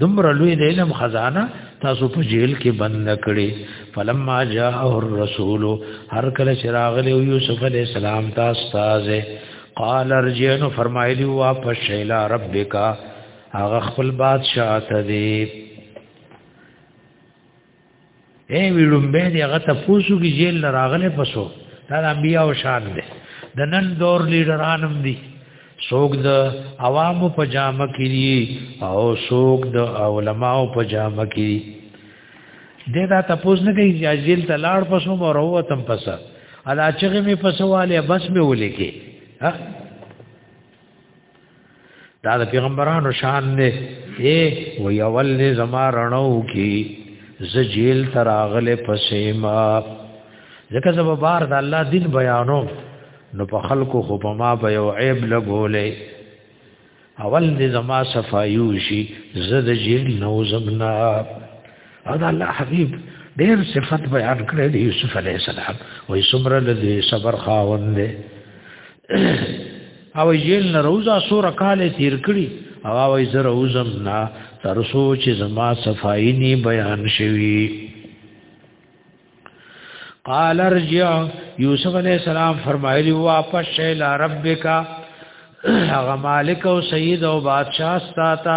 دمر لوی د علم خزانه تاسو په جیل کې بند کړي فلما جاء الرسول هر کله چې راغلی یوسف علی السلام ته استاد قال ارجن فرمایلی واپس شیلا ربک هغه خپل بادشاہ ته دی اے ویلم به دی هغه ته پوسو کې جیل راغله پسو دا انبیاء او شان دي د نن دور لیډرانم دي څوک د عوامو په جامه کې دي او څوک د علماو په جامه کې دي دې دا تاسو نه کوي چې اجل ته لاړ پسو مو وروتم پسه ادا چغه می پسواله بس می ولګي ها دا د پیغمبرانو شان نه اے و یول نه زما رڼو کی ز جیل تر اغله پسې ما ځکه زب بار د الله دین بیانو نو په خلکو خو په ما به یو عیب لګولې اول دې زما صفایو شي زد جیل نو زمنا او د الله حبیب ډیر صفت بیان کړې د یوسف علی السلام وې سمره د صبر خاوند او جیل نه روزا سور کاله تیر کړی او وای زه روزم نه تر سوچ زما صفائی نی بیان شوی قال ارجع یوسف علیہ السلام فرمایلی واپس شی لا ربک هغه مالک او سید او بادشاہ ستا تا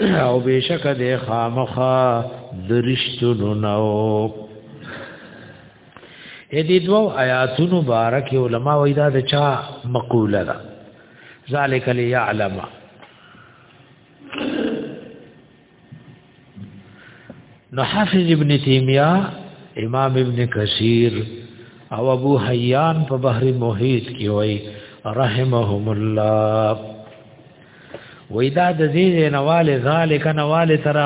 او بشک د خامخا درشتونو نو اې دې دوه آیاتونو بارک علماء وای دا د چا مقوله ده ذالک ليعلم نو حافظ ابن تیمیہ امام ابن کثیر او ابو حیان په بحر محیط کې وای رحمهم الله وای دا د دې نواله ذالک نواله تر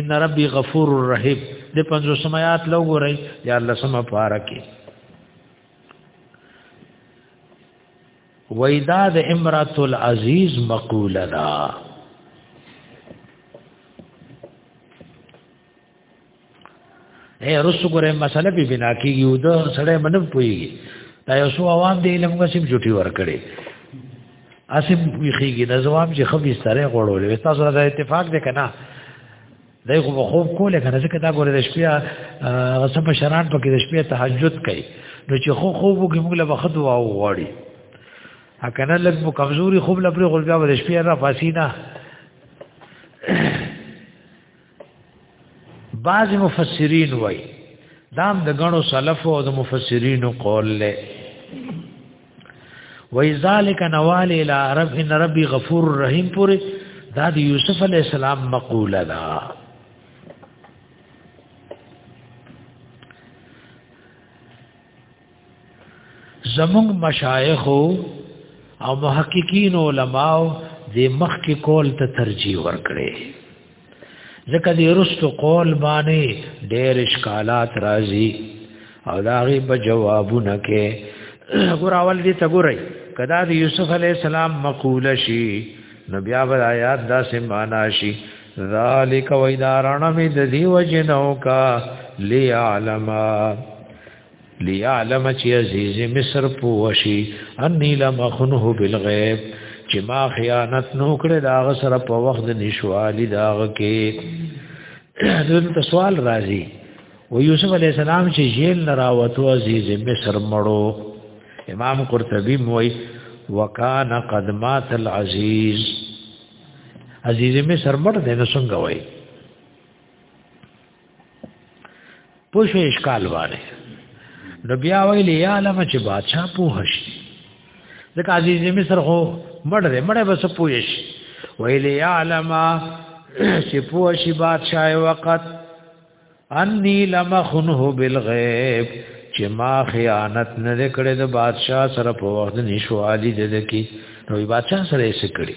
ان ربي غفور الرحیم د پنځو سمات لو ګورئ یا الله سم پارکه وای دا د امرات العزیز مقوله ده اے رسو ګره مسله به بنا کیږي او دا سړی منم پويږي دا یو سو عوام دی علم غسیم جوټي ور کړي اسیم ویخیږي د زوام چې خو بسترې غړولې تاسو سره اتفاق دی کنه دای خو خوب کوله کنه ځکه دا ګوره د شپې غصه په شران پکې د شپې تهجد کوي نو چې خو خوب وګي موږ له وخت واو غواړي اکنه لږ مو کمزوري خوب لپاره غول بیا د شپې را فاسینا بعض مفسرین وای دام د غنو سلف او د مفسرین قول له وای ذالک نوال الی رب ان ربی غفور رحیم پوری دا د یوسف علی السلام مقوله ده زمونږ مشایخ او محققین علما د مخ کې کول ته ترجیح ورکړي ځکه د رستو قول باندې ډېر اشکالات راځي او دا غي په جوابونه کې ګور اول دې تګوري کدا د یوسف علی السلام مقوله شي نو بیا ول آیات دا سمانا شي ذالک و ادارنا می د دی وجنو کا لیعلما لیعلم چې عزیز مصر پوشي انی لمخنه بالغیب چې ما خیانت نو کړې دا غسر په وخت د نشوالي دا کې دلته سوال راځي و یوسف علی السلام چې جیل نه راوته عزیز مصر مړو امام قرطبی موي وکانا قد مات العزیز عزیز مصر مړ دې نو څنګه وای پوښو اشکال واره نو بیا ویل یا علم چې بادشاہ پوه شي ځکه عزیز مصر خو مړ دی مړ به څه پوه شي ویل یا علم چې پوه شي بادشاہ وقت انی لمخنه بالغیب چې ما خیانت نه کړې د بادشاہ سره په وخت نشو عالی دې کې نو بادشاہ سره یې سکړي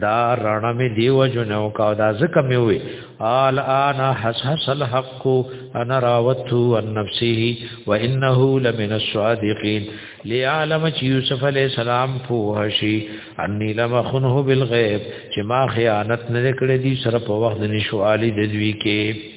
دا رڼا می دیو جنو کا دا زکه می وی آل انا حسس الحق انا راوته عن نفسه وانه لمن الصادقين لعالم چې یوسف علی السلام په شي انی لم خنه بالغیب چې ما خیانت نه کړې دي سره په وخت نشو علی د دوی کې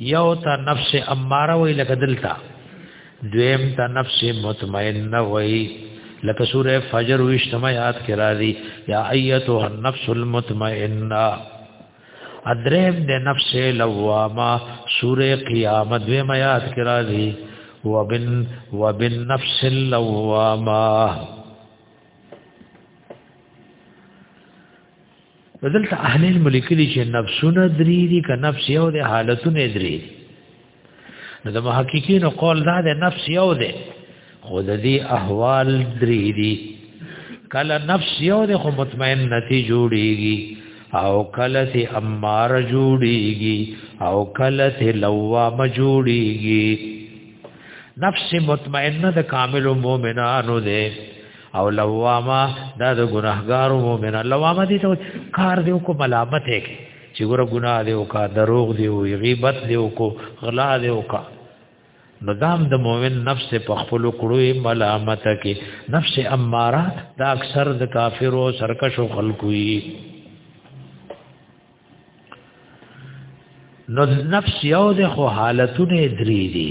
یو ته نفس اماره وی لکه دلتا دویم ته نفس مطمئنه وی لکه سوره فجر وشتمه یاد کرا دی یا ایتو النفس المطمئنه ادریم د نفس لوامه سوره قیامت دویم یاد کرا دی وبن وبن نفس اللوامه دلته اهل علم لیکلي چې نفسونه درې دي که نفس یو دی حالتونه درې دي نو د محققین قول دا دی نفس یو دی خو د دې احوال درې دي کله نفس یو دی خو مطمئن نتی جوړیږي او کله سی امار جوړیږي او کله سی لوام جوړیږي نفس مطمئنه د کامل مؤمنانو ده او لوامه دا د ګناهګارو مؤمن لوامه دي ته کار دی کو ملامت یې چې ګره ګناه دی او کا دروغ دی او غیبت دی او کو غلا دی او کا نو دام د مؤمن نفس په خپل کړوې ملامت کې نفس اماره دا اکثر د کافرو سرکشو خلقوي نو نفس یو د خو حالتونه درې دي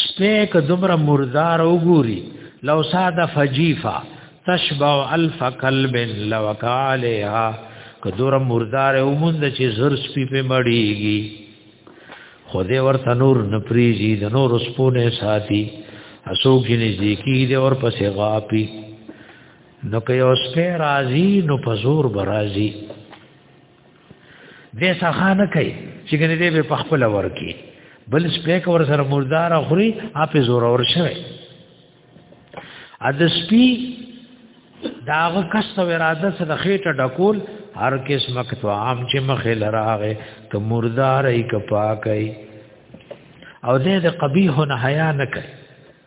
سپه که دومره مردار وګوري لو ساده فجیفا تشبع الف قلب لو کالها که دومره مردار ومند چې زر سپی په مړیږي خو دې ورته نور نپریږي د نور سپونه ساتي اسو کې نږدې کی دې ور پسې غاپي نو که یو سپه راځي نو په زور برازي دې څخه نه کوي چې ګنې دې په خپل ورکی بل سپیک ور سره مردار اخري اپ زور اور شوه ا د سپی داغه کس او اراده سره خېټه ډکول هر کس مکت عام چې مخې لراغه ک مردار ای ک پاکي او دې د قبیح نه حیا نه کوي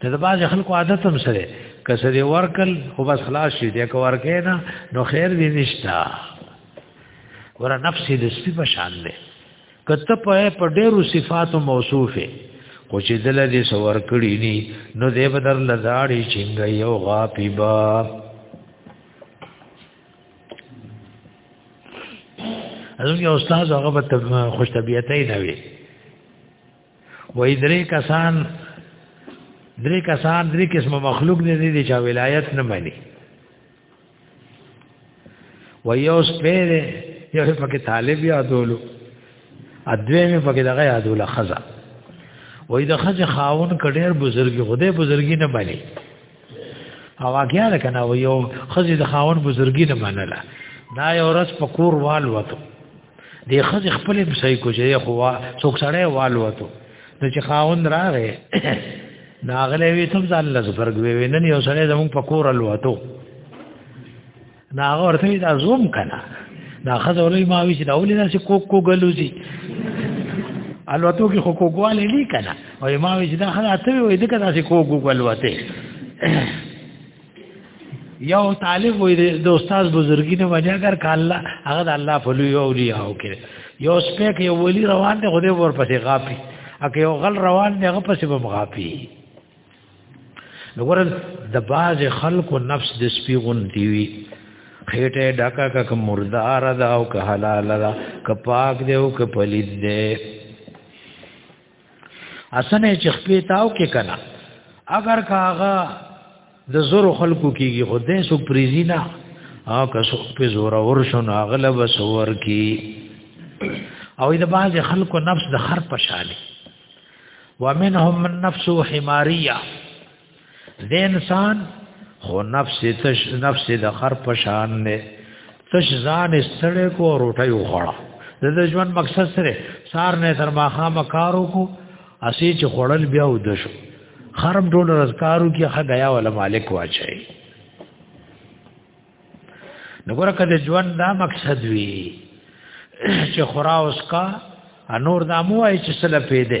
ته د باز خلکو عادت هم سره کسه دی ورکل خو بس خلاص شي دی کو ورکه نه نو خیر دی نشتا ور نفس دې سپي په شان دی کته په په ډېرو صفاتو موصوفه خو چې دل دې سور کړی ني نو دې بدر لزاړي چنګ یو غاپی با ازم یو استاد هغه په خوش طبيعتۍ نه وي وای درې کسان درې کسان درې قسم مخلوق دي دي چې ولایت نه مانی وای یو سپیر یو پکې طالب یادولو ادوی مې پکې دغه یادوله خزا وای د خزه خاون کډیر بزرګي خدای بزرګي نه مانی او هغه لکه نو یو خزه د خاون بزرګي نه منله دا یو ورځ په کور وال وته دی خځ خپل هم صحیح کو چې خو څوک سره والو ته نو چې خاوند راغې ناغله وی تم ځان لز فرګ وی نن یو سره زمون په کور الوتو ناغه ورته دا زوم کنه دا خځ ولې ما وی چې دا ولې داسې کوک کو ګلوزی الوتو کې خو کوګواله لیکنه او ما وی چې دا خلا ته وی دغه داسې کوګو ګلوته یو طالب وي د استاد بزرګی نه باندې اگر کاله هغه د الله په لوی اولیاء او کې یو سپیک یو ولی روان دی خدای ور پسې غاپي اکه یو غل روان دی هغه پسې به غاپي وګوره د باز خلکو نفس د سپی غون دی وی خېټه ډکا کک مردار دا او که حلال دا که پاک دی او که پلید دی اسنه چې خپې تاو کې کنا اگر کاغه د زور خلکو کېږي خو دې سو پریزی نه او که سو په زور اور شو نو اغلب سور کی او د باز خلکو نفس د خر پشاله ومنهم من نفسه حماریه د انسان خو نفس تش نفس د خر پشان نه تش ځان استړې کو روټي وخړه د ژوند مقصد سره سار نه تر ماخه مکارو کو اسی چې خړل بیا ود شو خرم ټول رزکارو کې خه غیا ولا مالک واچي نګوره کده ژوند دا مقصد وی چې خورا اوس کا انور دامو وای چې سره پیدا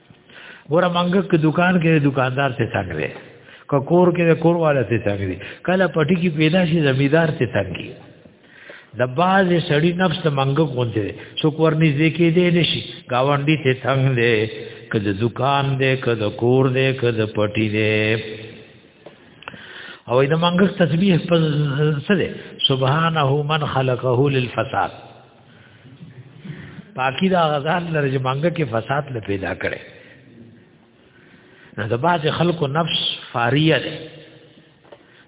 ګوره منګه کې دکان کې دکاندار ته څنګه دی که کور کې کور والا ته څنګه دی کله پټي کې پیدا شي زمیدار ته څنګه د باز سړی نفس ته منګه کوته څوک ورني ځکه دی نشي گاونډي ته څنګه دی که د دکان دی که د کور دی که د پټي دی او د منګه تسبیح په سره سبحانه من خلقه للفساد پاکی دا غزان لرج مانګه کې فساد له پیدا کړي نه د باز خلکو نفس فاریه ده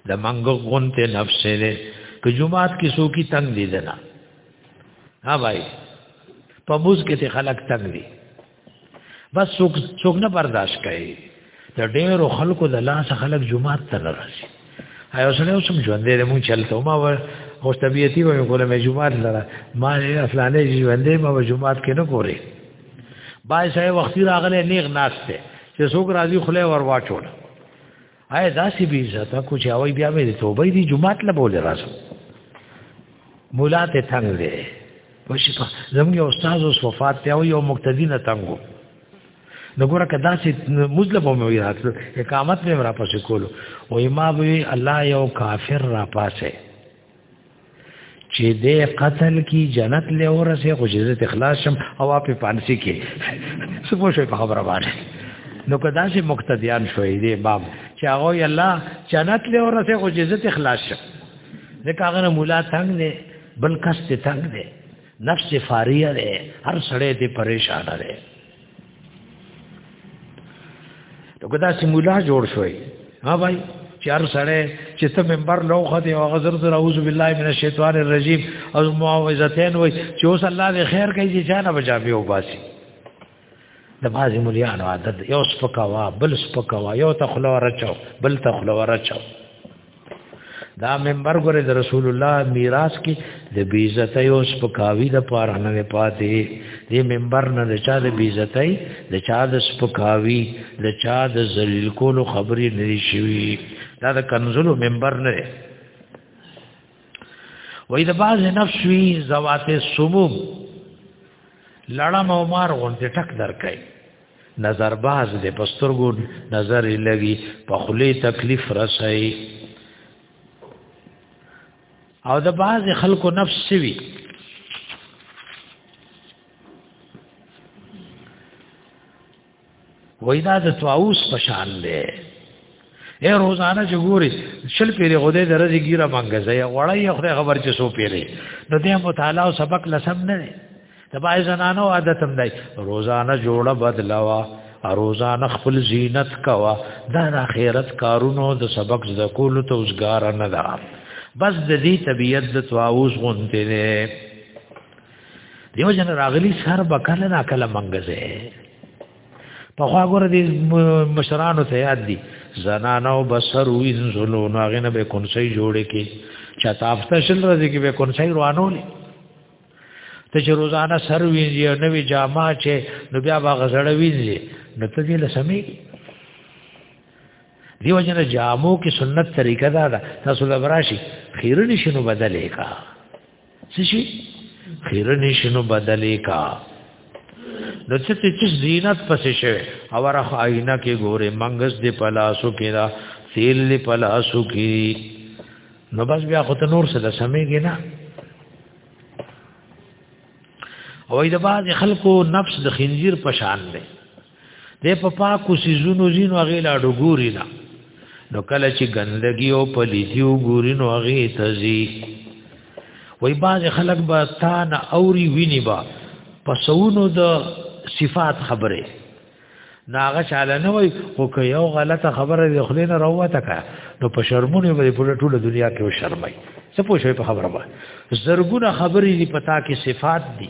د مانګه غونته نفس ده که جمعات کې سو کی تنگ دي دنا ها بھائی په موز کې ته خلک تنگ دي بس څوک څوک نه برداشت کوي د ډېرو خلکو د لاس خلک جمعات ته نه راځي ایو سره اوس هم ژوند دې مونږ چلته ما و او طبيعتي و کوله مې جمعات لره ما نه افلانې ژوند دې ما جمعات کې نه ګوري بای صاحب وختي راغله نیغ ناشته چې څوک راځي خله ور واچول آیا داسې بی عزت کو چې اوی بیا به توبه دی جمعات له بوله راځو مولا ته تنگ دی وشي په زموږ استاد اوس وفات دی او یو مقتدی نه تنگو نګوره کدا چې مظلم مې وی راتل اقامت مې را پاسې کولو او ما به الله یو کافر را پاسه چې دې قتل کی جنت له ورسه خو جزت اخلاص شم او اپ پانسی کې څه پوه شو په خبره باندې نو که داسې مقتدیان شوي دی باب چې هغه یې الله جنت له ورته خو جزت اخلاص شه ځکه هغه مولا تنگ دی بل کس ته تنگ دی نفس فاریه دی هر سړی ته پریشان دی دغه داسې مولا جوړ شوی ها بھائی چار سره چې ته منبر لوخه دی او غزر زر اعوذ بالله من الشیطان الرجیم او معوذتین وای چې اوس الله دې خیر کوي چې جانه بچا به وباسي د بازي مليانو عادت یو سپکوا بل سپکوا یو تخلو رچو بل تخلو رچو دا منبر ګره د رسول الله میراث کې د بیزتۍ او سپکاوی د پاره نه پاتې دې منبر نه د چا د بیزتۍ د چا د سپکاوی د چا د ذلیل کولو خبرې نه شوي دا د کنزلو منبر نه دی وای د باز نفس وی زواته سموم لړم او مار غونډه ټک درکای نظر باز دې پسترګو نظر لګي په خلی تکلیف رسي او د باز خلکو نفس سوي وینا د تواوس پشان دی اے روزانه چې ګوري شل پیری غوډه درځي ګیره منګزه یا وړه یې خدای خبر چې سو پیری نو دې مطالعه او سبق لسم نه دی تبای زنانو عادت هم دی روزانه جوړه بدلاوا روزانه خپل زینت کوا دا د خیرت کارونو د سبق د کول ته اوسګار نه ده بس د دې طبیعت د تواوس غونته نه دیو جن راغلی سر بکله نا کله منګزه په خوا ګوره دې مشرانو ته یاد دي زنان او بصر وینځلو نو هغه نه به کونسي جوړې کې چا تافته شل راځي کې به کونسي روانو نه ته چې روزانه سر وینځي او نوې جامه چې نو بیا به غزړه وینځي نو ته دې لسمې دیو جن جامو کې سنت طریقه دا ده تاسو لبراشي خیرنی شنو بدلې کا سشي خیره نشنو بدلې کا نو چې چې زینت پسې شوی او راخ آینه کې ګوره منګس دې پلاسو کې را تیل دې پلاسو کې نو بس بیا خو ته نور څه د سمېږي نه او د باز خلکو نفس د خنزیر پشان دی د په پاکو سيزونو زینو هغه لا ډګوري نه نو کله چې ګندګي او پليتي او ګوري نو هغه تزي وای باز خلک به تا نه اوري ویني با پسونو د صفات خبره ناغه چاله نه وای خو که یو غلطه خبره د خلین راوته کا نو په شرمونه به په ټوله دنیا کې شرمای څه پوښوي په خبره به زرګونه خبرې دي پتا کې صفات دي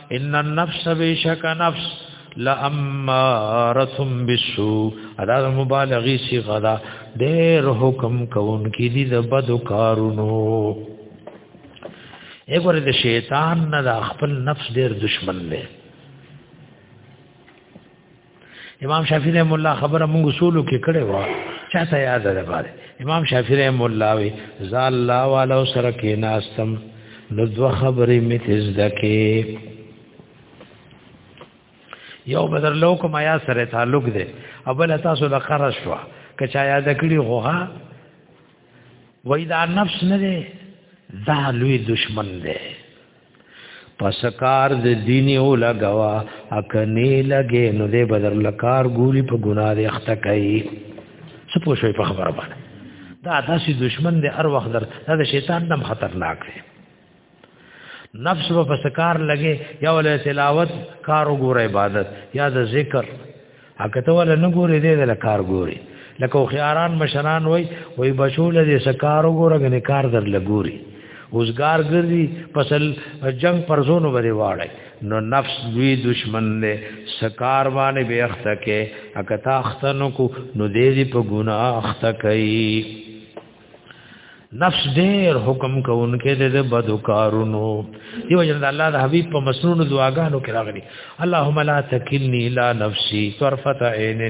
ان النفس بشک نفس لاماره بالسوء ادا مبالغه سی غدا ډېر حکم کوون کې دي د بد کارونو ایګور د شیطان نه د خپل نفس ډېر دشمن دی امام شافعی رحم الله خبره موږ اصولو کې کړې و چا ته یاد ده باندې امام شافعی رحم الله وی زال الله والو سره کې ناستم نو دو خبرې می تز دکې یو بدر لو کوم یا سره تعلق ده اول تاسو د قرض شو که چا یاد کړی غوها وای دا نفس نه ده دا لوی دشمن ده پس کار د دین او لګوا اکنه لګې نو دې بدر لکار ګوري په ګناه دې اخته کوي څه پوښوي په خبره باندې دا داسې دشمن دې هر وخت در دا شیطان دم خطرناک دی نفس په پسکار لګې یا ول تلاوت کار وګوره عبادت یا د ذکر هغه ته ول نه ګوري دې له کار ګوري لکه خياران مشران وای وای بشول دې سکار وګوره غني کار در لګوري اوسګار ګرځي فصل جنگ پر زونو بری واړی نو نفس دوی دشمن له سکار باندې به اخته کې اکتا اختنو کو نو دې دې په ګنا اخته کوي نفس ډېر حکم کوونکې دې د بدو کارونو دیو جن الله د حبيب په مسنون دعاګانو کې راغلي اللهم لا تکلني لا نفسي طرفت عين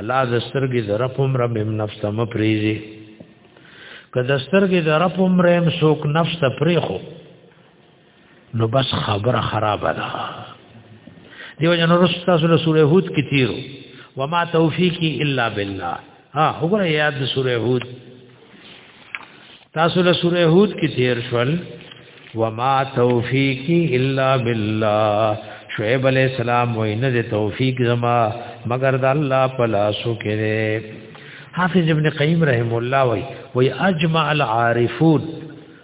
الله د سترګې د رب عمر مم نفس ته مپریزي که د سترګې د رب عمر مم سوک نفس ته پریخو نو بس خبره خرابه ده دیو جن رسول تاسو له سوره هود کې تیرو وما توفیقی الا بالله ها وګوره یاد سوره هود تاسو له سوره هود کې تیر شول وما توفیقی الا بالله شعیب علیہ السلام وای نه د توفیق زما مگر د الله په لاسو کې دی حافظ ابن قیم رحم الله وای وای اجمع العارفون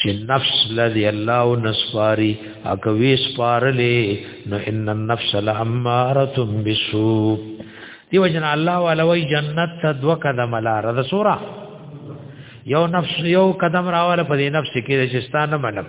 چې نفس لذي الله نسواري اکوي سپارلې نو ان النفس لاماره بالسوء دی وجن الله ولوي جنت ته دو قدم لار د سورا یو نفس یو قدم راواله په دې نفس کې چې ستانه منم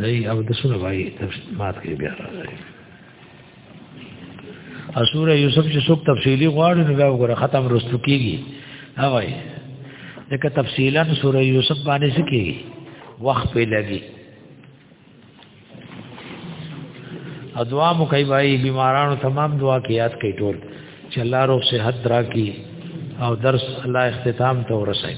دی او د سره وای مات کې بیا راځي اسوره یوسف چې څوک تفصیلی غواړي نو بیا وګوره ختم رستو کیږي هاوای دغه تفصیلا سوره یوسف باندې سکی وخت په لګي ادوا مو کوي بھائی بیمارانو تمام دعا کې یاد کوي ټول چې الله روغ صحت راکړي او درس الله اختتام ته ورسوي